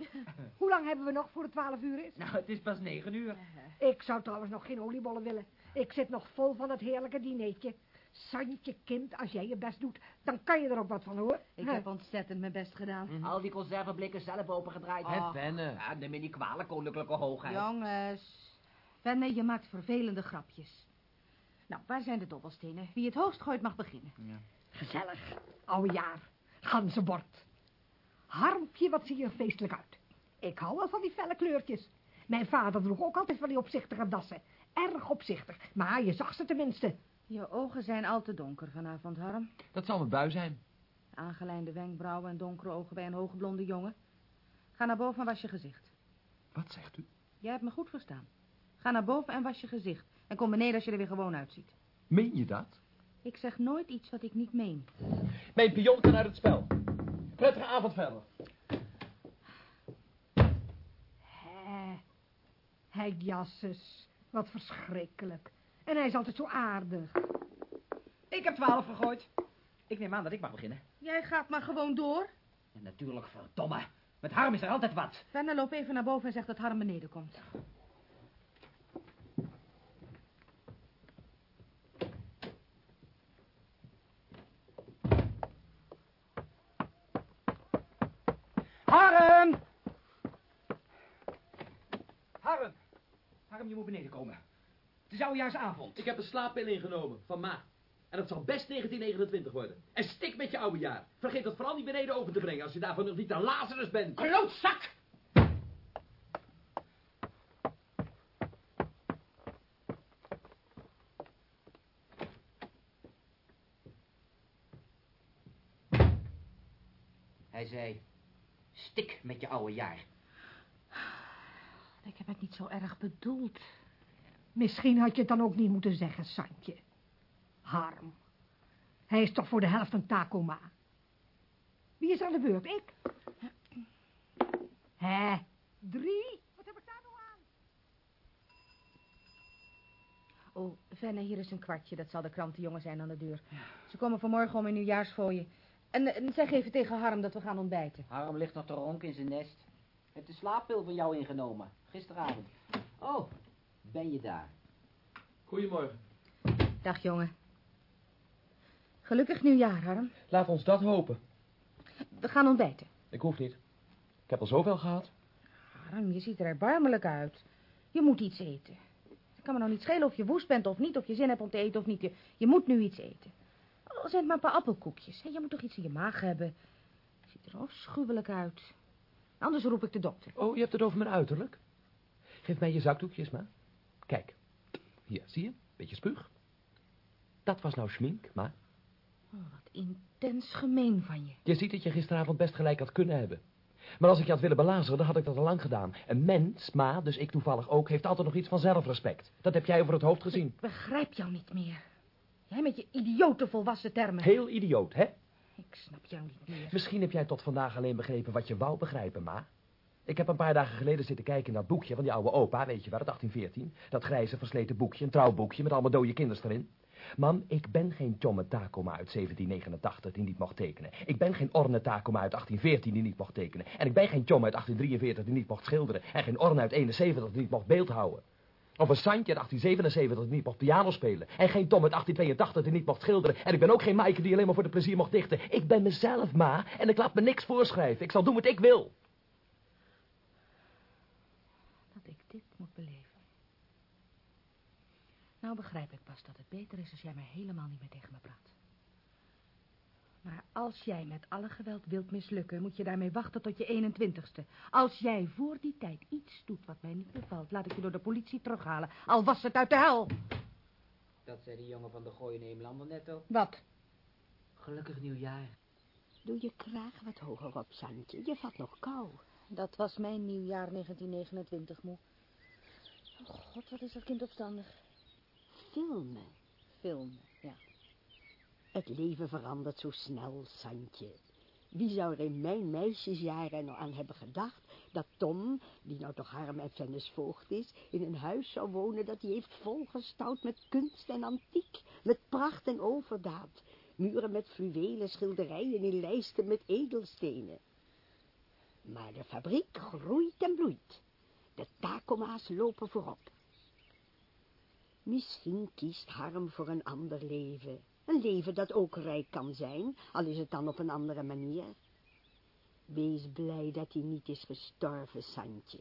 Hoe lang hebben we nog voor het 12 uur is? Nou, het is pas negen uur. Ik zou trouwens nog geen oliebollen willen. Ik zit nog vol van het heerlijke dineetje. Santje, kind, als jij je best doet, dan kan je er ook wat van, hoor. Ik heb ontzettend mijn best gedaan. Al die conserveblikken zelf opengedraaid. Het Oh. wennen. Ja, neem me niet kwalijk, koninklijke hoogheid. Jongens, Venne, je maakt vervelende grapjes. Nou, waar zijn de dobbelstenen? Wie het hoogst gooit mag beginnen. Gezellig. Oude jaar. Ganzenbord. Harmpje, wat zie je er feestelijk uit. Ik hou wel van die felle kleurtjes. Mijn vader droeg ook altijd van die opzichtige dassen. erg opzichtig. Maar je zag ze tenminste. Je ogen zijn al te donker vanavond, Harm. Dat zal mijn bui zijn. Aangelijnde wenkbrauwen en donkere ogen bij een hoge blonde jongen. Ga naar boven en was je gezicht. Wat zegt u? Jij hebt me goed verstaan. Ga naar boven en was je gezicht. En kom beneden als je er weer gewoon uitziet. Meen je dat? Ik zeg nooit iets wat ik niet meen. Mijn pion kan uit het spel. Prettige avond verder. Hé, hij jasses. Wat verschrikkelijk. En hij is altijd zo aardig. Ik heb twaalf gegooid. Ik neem aan dat ik mag beginnen. Jij gaat maar gewoon door. En natuurlijk, verdomme. Met Harm is er altijd wat. Werner, loop even naar boven en zeg dat Harm beneden komt. Harm! Je moet beneden komen. Het is oudejaarsavond. Ik heb een slaappil ingenomen van Ma. En dat zal best 1929 worden. En stik met je oude jaar. Vergeet dat vooral niet beneden over te brengen als je daarvan nog niet een Lazarus bent. Klootzak! Hij zei, stik met je oude jaar. Ik heb het niet zo erg bedoeld. Misschien had je het dan ook niet moeten zeggen, Santje. Harm. Hij is toch voor de helft een Takoma. Wie is aan de beurt? Ik? Hé, drie? Wat heb ik daar nou aan? Oh, Venne, hier is een kwartje. Dat zal de krantenjongen zijn aan de deur. Ze komen vanmorgen om een nieuwjaarsfooien. En, en zeg even tegen Harm dat we gaan ontbijten. Harm ligt nog te ronken in zijn nest. Heeft de slaappil van jou ingenomen. Gisteravond. Oh, ben je daar? Goedemorgen. Dag, jongen. Gelukkig nieuwjaar, Harm. Laat ons dat hopen. We gaan ontbijten. Ik hoef niet. Ik heb al zoveel gehad. Harm, je ziet er erbarmelijk uit. Je moet iets eten. Het kan me nou niet schelen of je woest bent of niet, of je zin hebt om te eten of niet. Je, je moet nu iets eten. Al zijn het maar een paar appelkoekjes. hè. Je moet toch iets in je maag hebben. Je ziet er afschuwelijk uit. Anders roep ik de dokter. Oh, je hebt het over mijn uiterlijk? Geef mij je zakdoekjes maar. Kijk. Hier, zie je? Beetje spuug. Dat was nou schmink, maar... Oh, wat intens gemeen van je. Je ziet dat je gisteravond best gelijk had kunnen hebben. Maar als ik je had willen belazeren, dan had ik dat al lang gedaan. Een mens, ma, dus ik toevallig ook, heeft altijd nog iets van zelfrespect. Dat heb jij over het hoofd gezien. Ik begrijp jou niet meer. Jij met je idiote volwassen termen. Heel idioot, hè? Ik snap jou niet. Misschien heb jij tot vandaag alleen begrepen wat je wou begrijpen, ma. Ik heb een paar dagen geleden zitten kijken in dat boekje van die oude opa, weet je wel, het 1814. Dat grijze versleten boekje, een trouwboekje met allemaal dode kinders erin. Man, ik ben geen Tjomme Takoma uit 1789 die niet mocht tekenen. Ik ben geen Orne Takoma uit 1814 die niet mocht tekenen. En ik ben geen Tjomme uit 1843 die niet mocht schilderen. En geen Orne uit 71 die niet mocht beeldhouden. Of een Santje uit 1877 die niet mocht piano spelen. En geen Tom uit 1882 die niet mocht schilderen. En ik ben ook geen Maaike die alleen maar voor de plezier mocht dichten. Ik ben mezelf, ma. En ik laat me niks voorschrijven. Ik zal doen wat ik wil. Dat ik dit moet beleven. Nou begrijp ik pas dat het beter is als jij maar helemaal niet meer tegen me praat. Maar als jij met alle geweld wilt mislukken, moet je daarmee wachten tot je 21ste. Als jij voor die tijd iets doet wat mij niet bevalt, laat ik je door de politie terughalen. Al was het uit de hel. Dat zei die jongen van de Gooien Eemlander netto. Wat? Gelukkig nieuwjaar. Doe je kraag wat hoger op, Santje. Je vat nog kou. Dat was mijn nieuwjaar 1929, moe. Oh god, wat is dat kind opstandig. Filmen. Filmen. Het leven verandert zo snel, Santje. Wie zou er in mijn meisjesjaren nou aan hebben gedacht dat Tom, die nou toch Harm en Fennis voogd is, in een huis zou wonen dat hij heeft volgestouwd met kunst en antiek, met pracht en overdaad, muren met fluwelen, schilderijen in lijsten met edelstenen. Maar de fabriek groeit en bloeit. De Takoma's lopen voorop. Misschien kiest Harm voor een ander leven. Een leven dat ook rijk kan zijn, al is het dan op een andere manier. Wees blij dat hij niet is gestorven, Santje.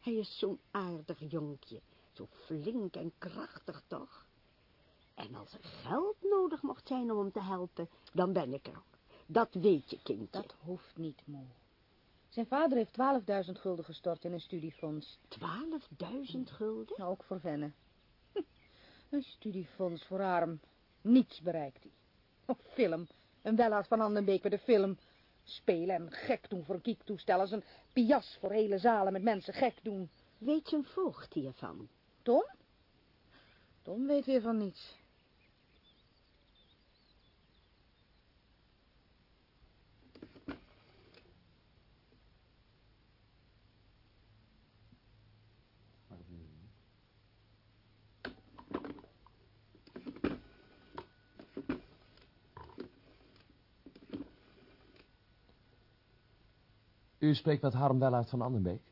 Hij is zo'n aardig jonkje, zo flink en krachtig toch? En als er geld nodig mocht zijn om hem te helpen, dan ben ik er. Dat weet je, kindje. Dat hoeft niet, moe. Zijn vader heeft 12.000 gulden gestort in een studiefonds. 12.000 gulden? Nou, ook voor Venne. Een studiefonds voor arm. Niets bereikt hij. Oh, film. Een Wellaert van Andenbeek met de film. Spelen en gek doen voor een kiektoestel. Als een pias voor hele zalen met mensen gek doen. Weet zijn voogd hiervan? Tom? Tom weet weer van niets. U spreekt met Harm Wellaert van Andenbeek.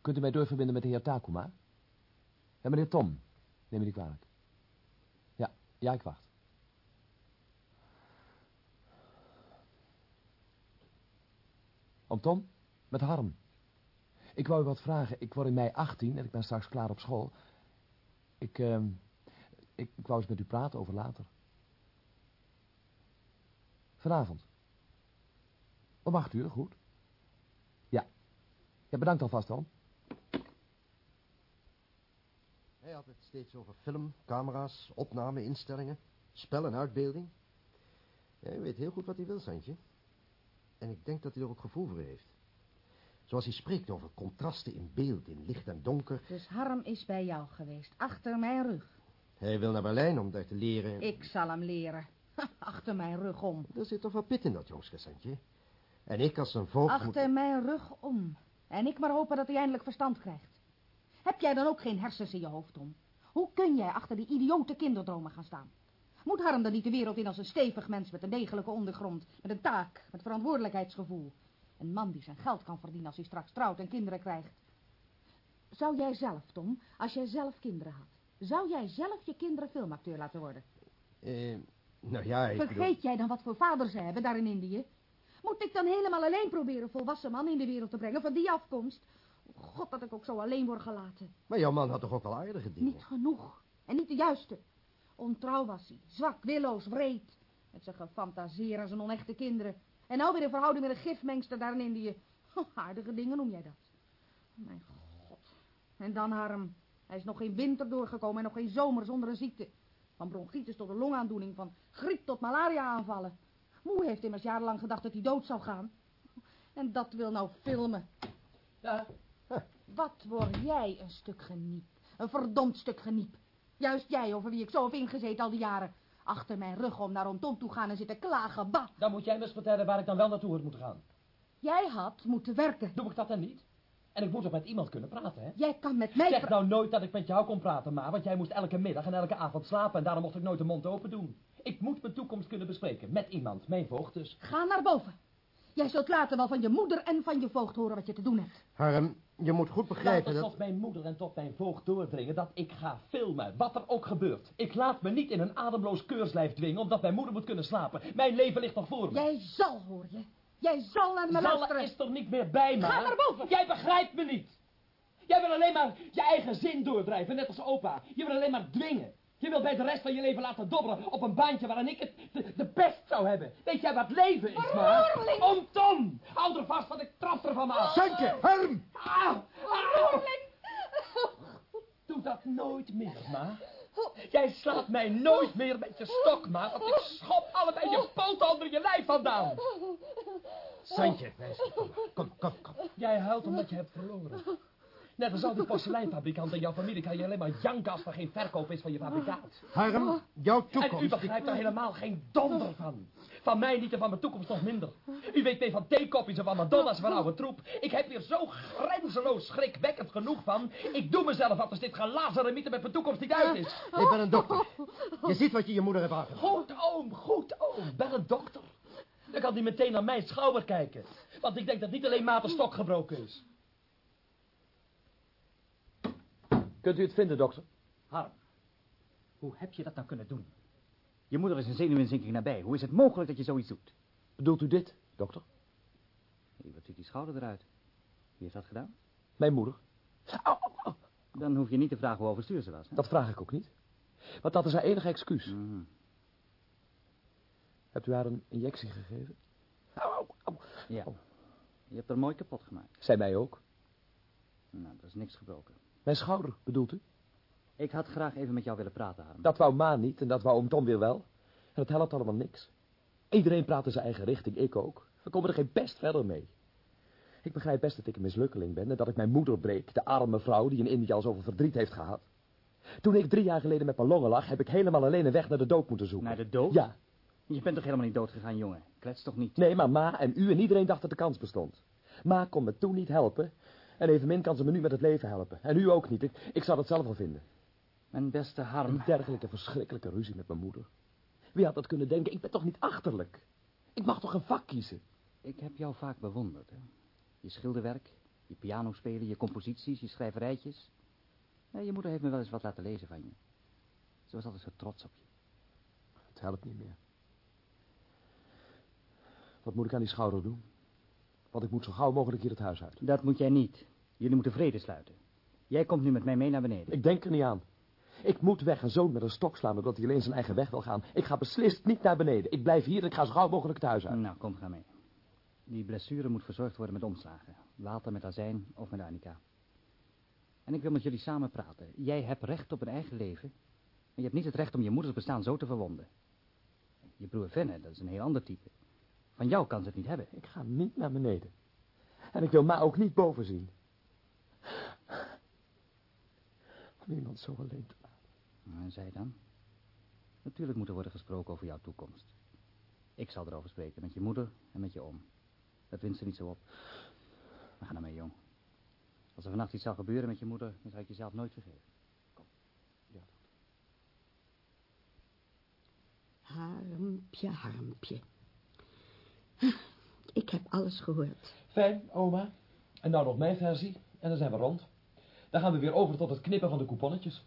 Kunt u mij doorverbinden met de heer Takuma? Ja, meneer Tom. Neem me niet kwalijk. Ja, ja, ik wacht. Om Tom? Met Harm. Ik wou u wat vragen. Ik word in mei 18 en ik ben straks klaar op school. Ik, ehm ik, ik wou eens met u praten over later. Vanavond. Om acht uur, goed. Ja. Bedankt alvast dan. Hij had het steeds over film, camera's, opname, instellingen, spel en uitbeelding. Ja, hij weet heel goed wat hij wil, Santje. En ik denk dat hij er ook gevoel voor heeft. Zoals hij spreekt over contrasten in beeld, in licht en donker. Dus Harm is bij jou geweest, achter mijn rug. Hij wil naar Berlijn om daar te leren. Ik zal hem leren. Achter mijn rug om. Er zit toch wat pit in dat jongske, Santje. En ik als zijn voogd moet... Achter mijn rug om. En ik maar hopen dat hij eindelijk verstand krijgt. Heb jij dan ook geen hersens in je hoofd, Tom? Hoe kun jij achter die idiote kinderdromen gaan staan? Moet Harm dan niet de wereld in als een stevig mens met een degelijke ondergrond, met een taak, met verantwoordelijkheidsgevoel? Een man die zijn geld kan verdienen als hij straks trouwt en kinderen krijgt. Zou jij zelf, Tom, als jij zelf kinderen had, zou jij zelf je kinderen filmacteur laten worden? Eh, nou ja, ik Vergeet bedoel... jij dan wat voor vader ze hebben daar in Indië? Moet ik dan helemaal alleen proberen een volwassen man in de wereld te brengen van die afkomst? God, dat ik ook zo alleen word gelaten. Maar jouw man had toch ook wel aardige dingen? Niet genoeg. En niet de juiste. Ontrouw was hij. Zwak, willoos, wreed. Met zijn gefantaseer aan zijn onechte kinderen. En nou weer een verhouding met een gifmengster daar in Indië. Oh, aardige dingen noem jij dat. Oh, mijn god. En dan Harm. Hij is nog geen winter doorgekomen en nog geen zomer zonder een ziekte. Van bronchitis tot een longaandoening, van griep tot malaria aanvallen. Moe heeft immers jarenlang gedacht dat hij dood zou gaan. En dat wil nou filmen. Ja. Wat word jij een stuk geniep. Een verdomd stuk geniep. Juist jij, over wie ik zo heb ingezeten al die jaren. Achter mijn rug om naar Tom toe gaan en zitten klagen. Bah, Dan moet jij me eens vertellen waar ik dan wel naartoe had moeten gaan. jij had moeten werken. Doe ik dat dan niet? En ik moet toch met iemand kunnen praten, hè? Jij kan met mij Zeg nou nooit dat ik met jou kon praten, ma, want jij moest elke middag en elke avond slapen en daarom mocht ik nooit de mond open doen. Ik moet mijn toekomst kunnen bespreken met iemand, mijn voogd dus. Ga naar boven. Jij zult later wel van je moeder en van je voogd horen wat je te doen hebt. Harm, je moet goed begrijpen het dat... tot mijn moeder en tot mijn voogd doordringen dat ik ga filmen, wat er ook gebeurt. Ik laat me niet in een ademloos keurslijf dwingen, omdat mijn moeder moet kunnen slapen. Mijn leven ligt nog voor me. Jij zal, hoor je. Jij zal naar me Zalle luisteren. is er niet meer bij me. Ga naar boven. Jij begrijpt me niet. Jij wil alleen maar je eigen zin doordrijven, net als opa. Je wil alleen maar dwingen. Je wil bij de rest van je leven laten dobberen op een baantje waarin ik het de, de best zou hebben. Weet jij wat leven is, maar? Roerling! Om Tom! Hou er vast, want ik trap er van me af. Santje, Harm! Auw! Auw! Doe dat nooit meer, ma. Jij slaat mij nooit meer met je stok, ma, want ik schop allebei je poten onder je lijf vandaan. Santje, meisje, kom, kom, kom, kom. Jij huilt omdat je hebt verloren. Net als al die porseleinfabrikanten in jouw familie kan je alleen maar janken als er geen verkoop is van je fabrikaat. Harm, jouw En u toekomst... begrijpt er helemaal geen donder van. Van mij niet en van mijn toekomst nog minder. U weet meer van theekopjes en van madonna's van oude troep. Ik heb hier zo grenzeloos schrikwekkend genoeg van. Ik doe mezelf af als dit gelazeremieten met mijn toekomst niet uit is. Ik ben een dokter. Je ziet wat je je moeder hebt aangedaan. Goed, oom, goed, oom. Bel een dokter. Dan kan hij meteen naar mijn schouder kijken. Want ik denk dat niet alleen Maarten stok gebroken is. Kunt u het vinden, dokter? Harm, hoe heb je dat nou kunnen doen? Je moeder is een zenuwinzinking nabij. Hoe is het mogelijk dat je zoiets doet? Bedoelt u dit, dokter? Wat ziet die schouder eruit? Wie heeft dat gedaan? Mijn moeder. Dan hoef je niet te vragen hoe overstuur ze was. Hè? Dat vraag ik ook niet. Want dat is haar enige excuus. Mhm. Hebt u haar een injectie gegeven? Ja. Je hebt haar mooi kapot gemaakt. Zij mij ook. Nou, er is niks gebroken. Mijn schouder, bedoelt u? Ik had graag even met jou willen praten, Harm. Dat wou Ma niet en dat wou oom Tom weer wel. En het helpt allemaal niks. Iedereen praat in zijn eigen richting, ik ook. We komen er geen best verder mee. Ik begrijp best dat ik een mislukkeling ben en dat ik mijn moeder breek, de arme vrouw die in India al zoveel verdriet heeft gehad. Toen ik drie jaar geleden met mijn longen lag, heb ik helemaal alleen een weg naar de dood moeten zoeken. Naar de dood? Ja. Je bent toch helemaal niet dood gegaan, jongen? Klets toch niet? Nee, maar Ma en u en iedereen dacht dat de kans bestond. Ma kon me toen niet helpen. En evenmin kan ze me nu met het leven helpen. En u ook niet. Ik, ik zou het zelf wel vinden. Mijn beste Harm. Een dergelijke verschrikkelijke ruzie met mijn moeder. Wie had dat kunnen denken? Ik ben toch niet achterlijk? Ik mag toch een vak kiezen? Ik heb jou vaak bewonderd, hè? Je schilderwerk, je pianospelen, je composities, je schrijverijtjes. Ja, je moeder heeft me wel eens wat laten lezen van je. Ze was altijd zo trots op je. Het helpt niet meer. Wat moet ik aan die schouder doen? Want ik moet zo gauw mogelijk hier het huis uit. Dat moet jij niet. Jullie moeten vrede sluiten. Jij komt nu met mij mee naar beneden. Ik denk er niet aan. Ik moet weg een zoon met een stok slaan omdat hij alleen zijn eigen weg wil gaan. Ik ga beslist niet naar beneden. Ik blijf hier en ik ga zo gauw mogelijk het huis uit. Nou, kom, ga mee. Die blessure moet verzorgd worden met omslagen. Water met azijn of met Annika. En ik wil met jullie samen praten. Jij hebt recht op een eigen leven. Maar je hebt niet het recht om je moeders bestaan zo te verwonden. Je broer Venne, dat is een heel ander type. Van jou kan ze het niet hebben. Ik ga niet naar beneden. En ik wil Ma ook niet boven zien. Om iemand zo alleen te laten. En zij dan? Natuurlijk moet er worden gesproken over jouw toekomst. Ik zal erover spreken met je moeder en met je oom. Dat wint ze niet zo op. Maar ga nou mee, jong. Als er vannacht iets zou gebeuren met je moeder, dan zou ik jezelf nooit vergeven. Harmpje, harmpje. Ik heb alles gehoord. Fijn, oma. En nou nog mijn versie. En dan zijn we rond. Dan gaan we weer over tot het knippen van de couponnetjes.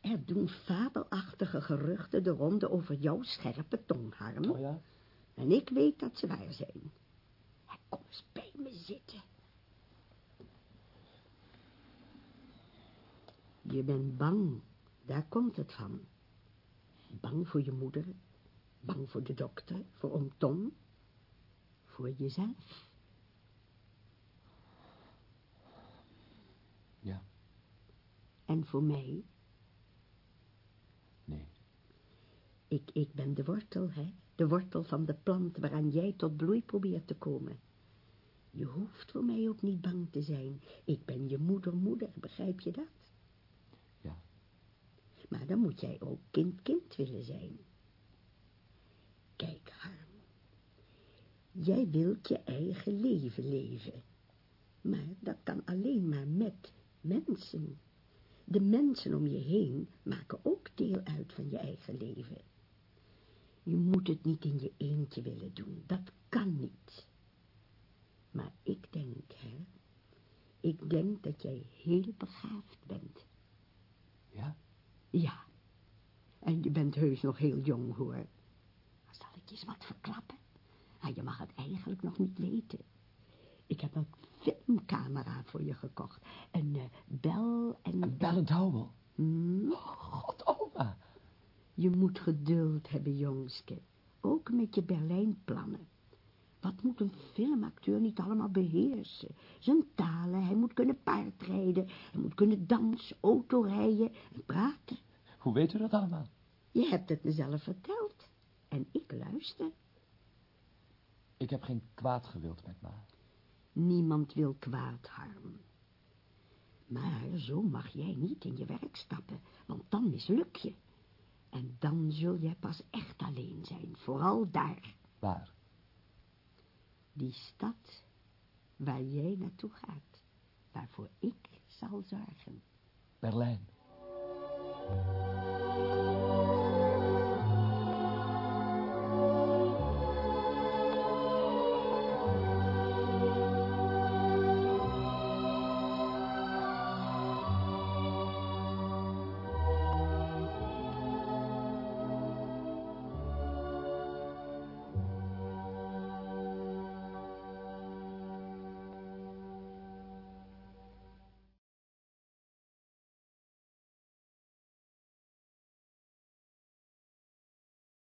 Er doen fabelachtige geruchten de ronde over jouw scherpe tong, Harm. Oh ja? En ik weet dat ze waar zijn. Kom eens bij me zitten. Je bent bang. Daar komt het van. Bang voor je moeder. Bang voor de dokter. Voor oom Tom. Voor jezelf. Ja. En voor mij. Nee. Ik, ik ben de wortel, hè. De wortel van de plant waaraan jij tot bloei probeert te komen. Je hoeft voor mij ook niet bang te zijn. Ik ben je moeder, moeder, begrijp je dat? Ja. Maar dan moet jij ook kind-kind willen zijn. Kijk, Harm. Jij wilt je eigen leven leven. Maar dat kan alleen maar met mensen. De mensen om je heen maken ook deel uit van je eigen leven. Je moet het niet in je eentje willen doen. Dat kan niet. Maar ik denk, hè. Ik denk dat jij heel begaafd bent. Ja? Ja. En je bent heus nog heel jong, hoor. Zal ik je eens wat verklappen? Nou, je mag het eigenlijk nog niet weten. Ik heb een filmcamera voor je gekocht. Een uh, bel en... Een bel en houwel? Hmm? Oh, god, oma. Je moet geduld hebben, jongske. Ook met je Berlijnplannen. Wat moet een filmacteur niet allemaal beheersen? Zijn talen, hij moet kunnen paardrijden, hij moet kunnen dansen, autorijden en praten. Hoe weet u dat allemaal? Je hebt het mezelf verteld. En ik luister. Ik heb geen kwaad gewild met ma. Niemand wil kwaad, Harm. Maar zo mag jij niet in je werk stappen, want dan misluk je. En dan zul jij pas echt alleen zijn, vooral daar. Waar? Die stad waar jij naartoe gaat, waarvoor ik zal zorgen. Berlijn.